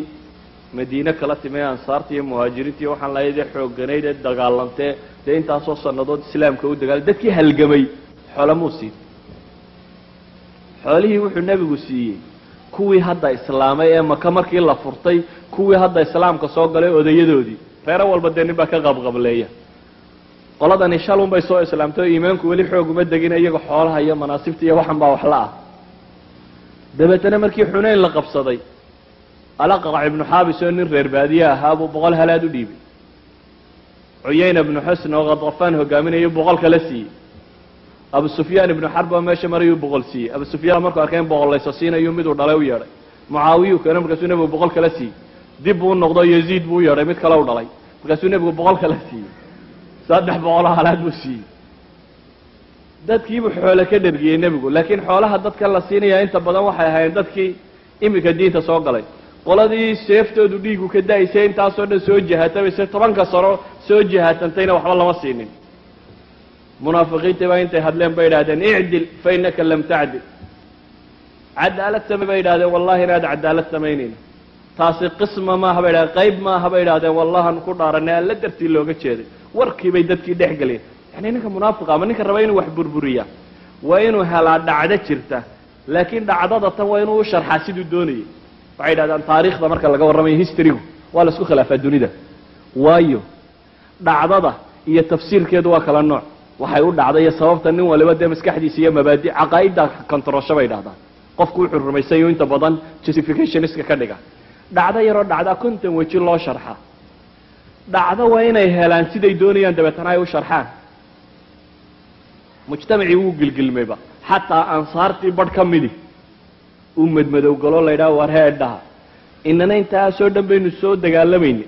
madiine kala timay ansaarta iyo muhaajiriinta iyo waxaan lahayd ee xoogganayd ee dagaalantee dee intaasoo sannadood islaamka u dagaal. Dadkii halgamay xoolamuu siin xoolihii wuxuu nebigu siiyey kuwii hadda islaamay ee maka markii la furtay kuwii hadda islaamka soo galay odayadoodii. Reero walba dee nin baa ka qabqableeya. Qoladani shalun bay soo islaamtay oo iimaanku weli xoog uma degin iyaga xoolaha iyo manaasibta iyo waxan baa waxla ah. Dabeetana markii xunayn la qabsaday alaqrac ibnu xaabis oo nin reer baadiye ahaa buu boqol halaad u dhiibay. Cuyayna ibnu xusn oo khadafaan hogaaminayo boqol kala siiyey abu sufyaan ibnu xarb oo meesha marayuu boqol siiyey. Abu sufyaan markuu arkay in boqol layso siinayo miduu dhalay u yeedhay. Mucaawiyu keena markaasuu nebigu boqol kala siiyey. Dib buu noqdo yaziid buu u yeedhay mid kale u dhalay. Markaasuu nebigu boqol kala siiyey. Saddex boqoloo halaad buu siiyey. Dadkiibuu xoole ka dhergiyey nebigu. Laakiin xoolaha dadkan la siinaya inta badan waxay ahaayeen dadkii iminka diinta soo galay. Qoladii seeftoodu dhiigu ka da'aysay intaasoo dhan soo jihatamayse tobanka sano soo jihatantayna waxba lama siinin munaafiqiintii baa intay hadleen bay idhahdeen icdil fa innaka lam tacdil. Cadaalad samey bay idhahdeen wallahi inaad cadaalad samaynayna taasi qisma maaha bay idhahdeen qayb maaha bay idhahdeen wallahan ku dhaaranay alla dartii looga jeeday. Warkii bay dadkii dhex geliyeen yani ninka munaafiqa ama ninka raba inuu wax burburiya waa inuu helaa dhacdo jirta laakiin dhacdada tan waa inuu u sharxaa siduu doonayay. Waxay yidhahdaan taariikhda marka laga warramayo historygu waa la isku khilaafaa dunida. Waayo dhacdada iyo tafsiirkeedu waa kala nooc waxay u dhacday iyo sababta nin waliba dee maskaxdiisa iyo mabaadi caqaa'idda controlsho bay dhahdaan qofku wuxuu rumaysayo inta badan justificationiska ka dhiga. Dhacdo yaroo dhacdaa konton weji loo sharxa. Dhacdo waa inay helaan siday doonayaan dabeetana ay u sharxaan. Mujtamacii wuu gilgilmayba xataa ansaartii badh ka midi. Uu madmadow galo la ydhaha war heedhaha inana intaasoo dhan baynu soo dagaalamayna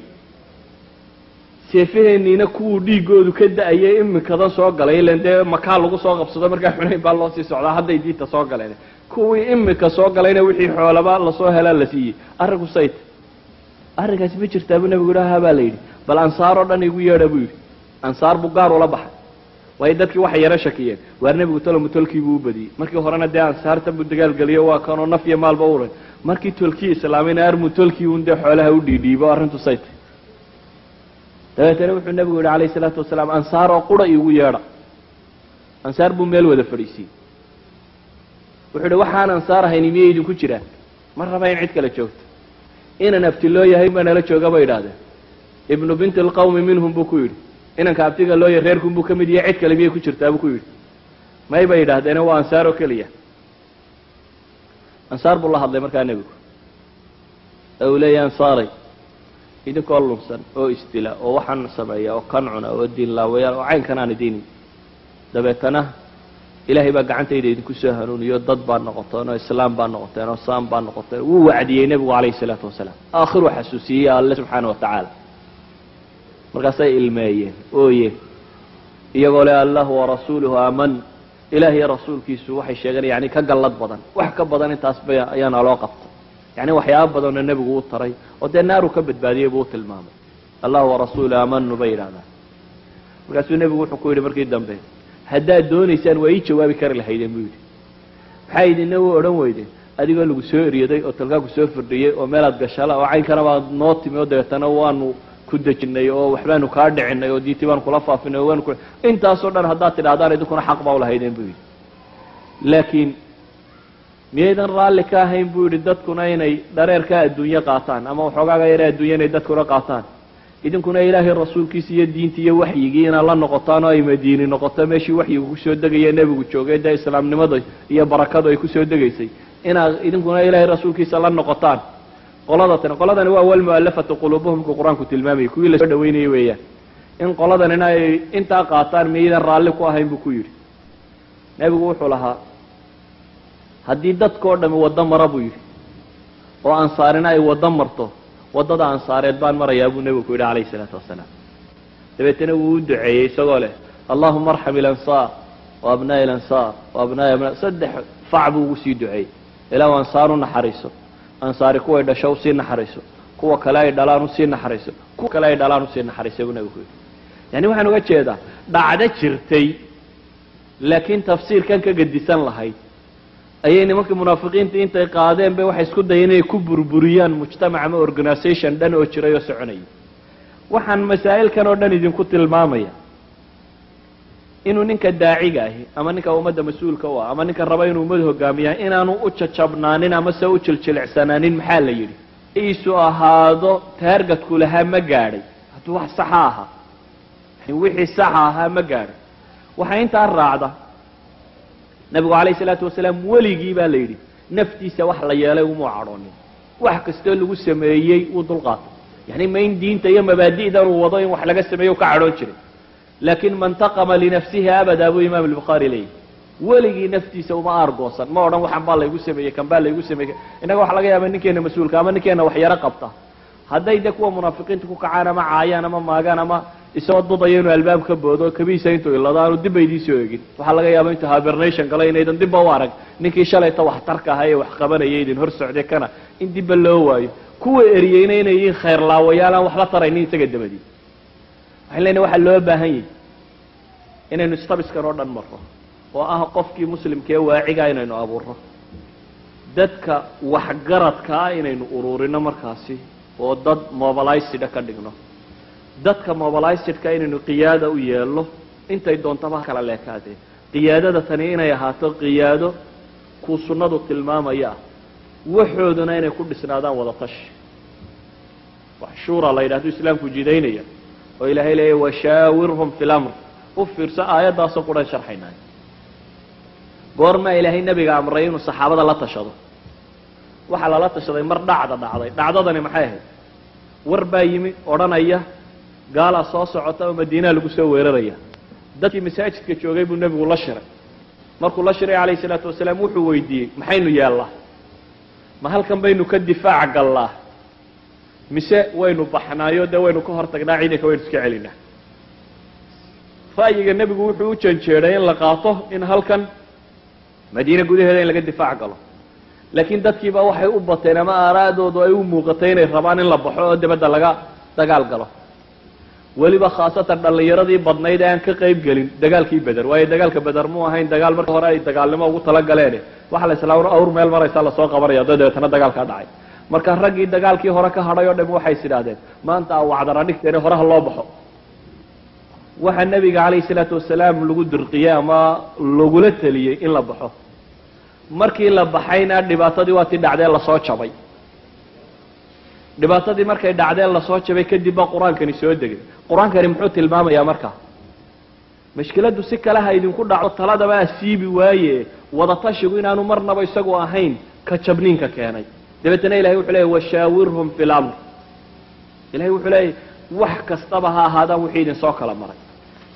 seefaheenniina kuwuu dhiigoodu ka da'ayay imikadan soo galay ilan dee makaa lagu soo qabsado markaa xunayn baa loo sii socdaa hadday diinta soo galeen. Kuwii imika soo galayna wixii xoolaba la soo helaa la siiyey. Arrinku sayt arrinkaasi ma jirtaa buu nabigu yidhaha baa la yidhi. Bal ansaar oo dhan igu yeedha buu yidhi. Ansaar buu gaar ula baxay. Waayo dadkii waxay yaro shakiyeen. Waar nebigu talomu tolkii buu u badiyey. Markii horena dee ansaartan buu dagaalgeliyo waa kanoo naf iyo maalba uray markii tolkii islaamayna armu tolkii un dee xoolaha u dhiidhiibo arrintu sayt dabeetana wuxuu nebigu yidhi calayhi salaatu wasalaam ansaar oo qura iigu yeedha. Ansaar buu meel wada fadhiisiiyey. Wuxuu yidhi waxaan ansaar ahayni miyay idinku jiraan? Ma raba in cid kale joogto. Inan abtiloo yahay baa nala jooga bay idhaahdeen ibnu binti alqawmi minhum buu ku yidhi inanka abtiga loo yahay reerkun buu ka mid yahay cid kale miyay ku jirtaa? buu ku yidhi. May bay idhahdeene waa ansaar oo keliya. Ansaar buu la hadlay markaa nebigu. Ee ansaaray idinkoo lunsan oo isdila oo waxaan sameeya oo kan cuna oo diin laawayaal oo caynkan aan idinin dabeetana ilaahay baa gacantayda idinku soo hanuuniyo dad baa noqoteen oo islaam baa noqoteen oo saam baa noqoteen. Wuu wacdiyey nebigu calayhi salaatu wasalaam aakhiruu xasuusiyey alle subxaana wa tacaala. Markaasay ilmeeyeen ooyeen. Iyagoo le allahu warasuuluhu aaman. Ilaah iyo rasuulkiisu waxay sheegeen yani ka gallad badan. Wax ka badan intaas ba ayaana loo qabtay yani waxyaaba badanoo nebigu u taray oo dee naaru ka badbaadiyey buu u tilmaamay. Allahu warasuulu aamanu bay yidhahdaan markaasuu nebigu wuxuu ku yidhi markii dambe haddaad doonaysaan waa ii jawaabi kari lahaydeen buu yidhi. Maxaa idina u odhan weydeen adigoo lagu soo eryaday oo talkaaku soo firdhiyey oo meelaad gashala oo caynkana baad noo timi oo dabeetana waanu ku dejinay oo waxbaanu kaa dhicinay oo diintii baanu kula faafinay oo waanu ku intaasoo dhan haddaad tidhahdaan idinkuna xaq baa ulahaydeen buu yidhi. Laakiin miyaydan raalli ka ahayn buu yidhi dadkuna inay dhareerka adduunye qaataan ama waxoogaaga yare adduunya inay dadkuna qaataan. Idinkuna ilaahay rasuulkiisa iyo diinta iyo waxyigii inaad la noqotaan oo ay madiini noqoto. Meeshii waxyigu ku soo degaya nebigu joogay dee islaamnimada iyo barakadu ay ku soo degaysay. Inaad idinkuna ilaahay rasuulkiisa la noqotaan. Qoladatani qoladani waa walmu'alafatu quluubuhum ku qur'aanku tilmaamayay kuwii la soo dhaweynayay weeyaan. In qoladanina ay intaa qaataan miyaydan raalli ku ahayn buu ku yidhi. Nebigu wuxuu lahaa haddii dadkao dhami waddo mara buu yidhi oo ansaarina ay waddo marto waddada ansaareed baan marayaa buu nebigu ku yidhi calayhi isalaatu wasalaam dabeetana wuu u duceeyey isagoo leh allahuma arxam ilansaar wa abnaa'i ilansaar wa abnaa'i abna saddex fac buu ugu sii duceeyey. Ilaahu ansaar u naxariiso ansaari kuway dhasho u sii naxariiso kuwa kale ay dhalaan u sii naxariiso kuwa kale ay dhalaan u sii naxariisay buu nebigu ku yidhi. Yani waxaan uga jeedaa dhacdo jirtay laakiin tafsiirkan ka gedisan lahayd ayay nimankii munaafiqiinta intay qaadeen bay waxay isku dayeen inay ku burburiyaan mujtamac ama organisation dhan oo jiray oo soconayay waxaan masaa'ilkan oo dhan idinku tilmaamaya. Inuu ninka daaciga ahi ama ninka ummadda mas'uulka u ah ama ninka raba inuu ummad hogaamiya inaanu u jajabnaanin ama se u jiljilcsanaanin maxaa la yidhi? Iisu ahaado taargadku lahaa ma gaadhay. Hadduu wax saxa ahaa wixii saxa ahaa ma gaadhay. Waxaa intaa raacda nabigu calayhi salaatu wasalaam weligii baa la yidhi naftiisa wax la yeelay umuu cadhoonin. Wax kastoo lagu sameeyey wuu dulqaatay. Yani ma in diinta iyo mabaadi'dan uu wado in wax laga sameeyo ka cadhoon jiray. Laakin man linafsihi abada buu imaam albukhaari leeyahy weligii naftiisa uma aargoosan. Ma odhan waxan baa laygu sameeyey kan baa laygu sameeyey. Innaga waxa laga yaaba ninkeena mas'uulka ama ninkeena waxyaro qabta. Hadday de kuwa munaafiqiinta ku kacaan ama caayaan ama maagaan ama isagoo dudaya inuu albaab ka boodo kabiisa intuu ilado aanu dibba idiinsoo egin. Waxaa laga yaaba intuu hibernation galay inaydan dibba u arag. Ninkii shalayta wax tarka ahaa ee wax qabanaya idin hor socday kana in dibba loo waayo. Kuwa eriyeyna inay yihiin khayr laawayaal aan waxba taraynin isaga dabadii. Waxaan leenahay waxaa loo baahan yahy inaynu stabiskan oo dhan marro oo ah qofkii muslimka ee waaciga inaynu abuurno dadka waxgaradka ah inaynu ururino markaasi oo dad mobilizeda ka dhigno dadka mobilizedka inaynu qiyaada u yeelno intay doontaba kala leekaadeen qiyaadada tani inay ahaato qiyaado kuu sunnadu tilmaamaya. Waxooduna inay ku dhisnaadaan wada tashi shuura la yidhahdo islaamku jidaynaya oo ilaahay leeya washaawirhum fi lamr u fiirso aayaddaasoo quran sharxaynay goormaa ilaahay nebiga amray inuu saxaabada la tashado. Waxaa lala tashaday mar dhacda dhacday. Dhacdadani maxay ahayd? War baa yimi odhanaya gaalaa soo socota oo madiinaha lagu soo weeraraya. Dadkii masaajidka joogay buu nebigu la shiray. Markuu la shiray calayhi salaatu wasalaam wuxuu weydiiyey maxaynu yeellaa ma halkan baynu ka difaac gallaa? Mise waynu baxnaayo? Dee waynu ka hor tagnaa ciidanka waynu iska celinaa. Ra'yiga nebigu wuxuu u janjeeday in la qaato in halkan madiine gudaheeda in laga difaac galo. Laakiin dadkiiba waxay u bateen ama aaraadoodu ay u muuqatay inay rabaan in la baxo oo dibadda laga dagaal galo weliba khaasatan dhallinyaradii badnayd ee aan ka qayb gelin dagaalkii beder waayo dagaalka beder mu ahayn dagaal marka hore ay dagaalnimo ugu talagaleene waxa la islaa awr meel maraysa la soo qabanaya da dabeetana dagaalkaa dhacay. Marka raggii dagaalkii hore ka hadhay oo dham waxay is idhaahdeen maanta a wacdara dhigteene horeha loo baxo. Waxaa nebiga calayhi salaatu wasalaam lagu dirqiyey ama lagula teliyey in la baxo. Markii la baxayna dhibaatadii waa tii dhacdee la soo jabay. Dhibaatadii markay dhacdeen la soo jabay kadib baa qur'aankani soo degay qur'aankani muxuu tilmaamayaa marka? Mashkiladdu si kale ha idinku dhaco taladaba asiibi waaye wadatashigu inaanu marnaba isagu ahayn ka jabniinka keenay. Dabeetana ilahay wuxuu leeyay washaawirhum fi lamr ilahay wuxuu leeyay wax kastaba ha ahaadaan wixii idin soo kala maray.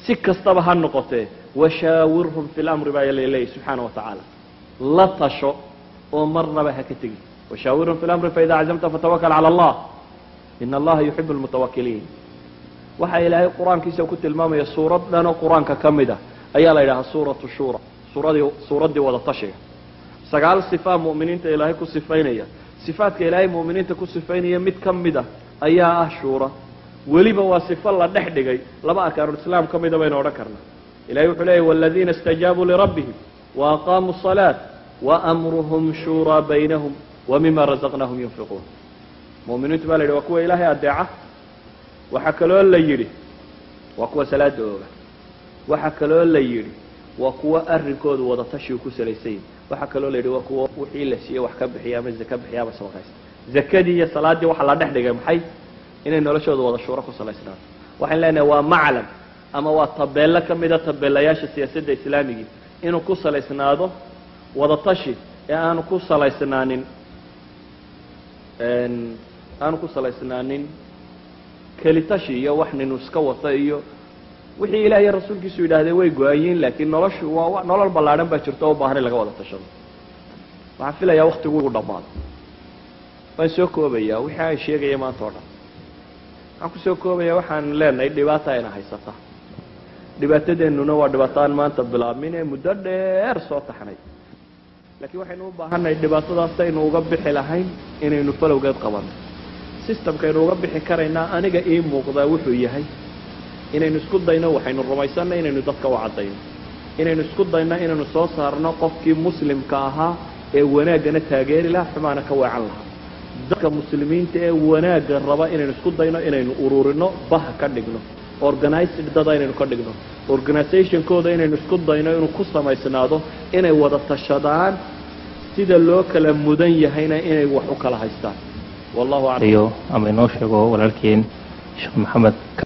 Si kastaba ha noqotee washaawirhum fi lamri baa laleeyahy subxaana wa tacaala. La tasho oo marnaba ha ka tegin washaawirhum fi lamri faida cazamta fatawakal cala allah. Ina allaha yuxibu lmutawakiliin waxaa ilaahay qur'aankiisa ku tilmaamaya suurad dhanoo qur'aanka ka mid ah. Ayaa la yidhahaa suuratu shuura. Suuradii suuraddii wada tashiga. Sagaal sifaa mu'miniinta ilaahay ku sifaynaya. Sifaadka ilaahay mu'miniinta ku sifaynaya mid ka mid a ayaa ah shuura. Weliba waa sifo la dhex dhigay. Laba arkaanulislaam ka mida ah baynu odhan karna. Ilahay wuxuu leeyahy waladiina istajaabuu lirabbihim wa aqaamuu salaat wa amruhum shuuraa baynahum wa mima razaqnahum yunfiquun. Mu'miniintu baa la yidhi waa kuwa ilaahay addeeca waxaa kaloo la yidhi waa kuwa salaada ooga waxaa kaloo la yidhi waa kuwa arrinkoodu wadatashigu ku salaysan waxaa kaloo la yidhi waa kuwa wixii la siiyey wax ka bixiya ama zaka bixiya ama sadaqaysta zakadii iyo salaaddii waxaa la dhex dhigay maxay? Inay noloshooda wada shuuro ku salaysnaato waxaan leenahay waa maclam ama waa tabeello ka mida tabeelayaasha siyaasadda islaamigii. Inuu ku salaysnaado wadatashi ee aanu ku salaysnaanin aanu ku salaysnaanin kelitashi iyo wax ninu iska wata iyo wixii ilaah iyo rasuulkiisu yidhaahdee way go'ayiin laakiin noloshu waa nolol ballaadhan baa jirto oo u baahan in laga wada tashado. Waxaan filayaa waktigu ugu dhammaado. Waan soo koobayaa wixii aan sheegaya maanta oo dhan. Waxaan ku soo koobaya waxaan leenahay dhibaata ayna haysata. Dhibaatadeennuna waa dhibaato aan maanta bilaabmin ee muddo dheer soo taxnay. Laakiin waxaynu u baahannahay dhibaatadaas aynu uga bixi lahayn inaynu falowgeed qabanno systemkaynu uga bixi karaynaa aniga ii muuqdaa wuxuu yahay inaynu isku dayno waxaynu rumaysanna inaynu dadka u caddayno. Inaynu isku dayno inaynu soo saarno qofkii muslimka ahaa ee wanaaggana taageeri lahaa xumaana ka weecan lahaa. Dadka muslimiinta ee wanaagga raba inaynu isku dayno inaynu ururino baha ka dhigno. Organized dada inaynu ka dhigno. Organizationkooda inaynu isku dayno inuu ku samaysnaado inay wada tashadaan sida loo kala mudan yahayna inay wax u kala haystaan wallahu ama inoo sheego walaalkeen sheekh maxamed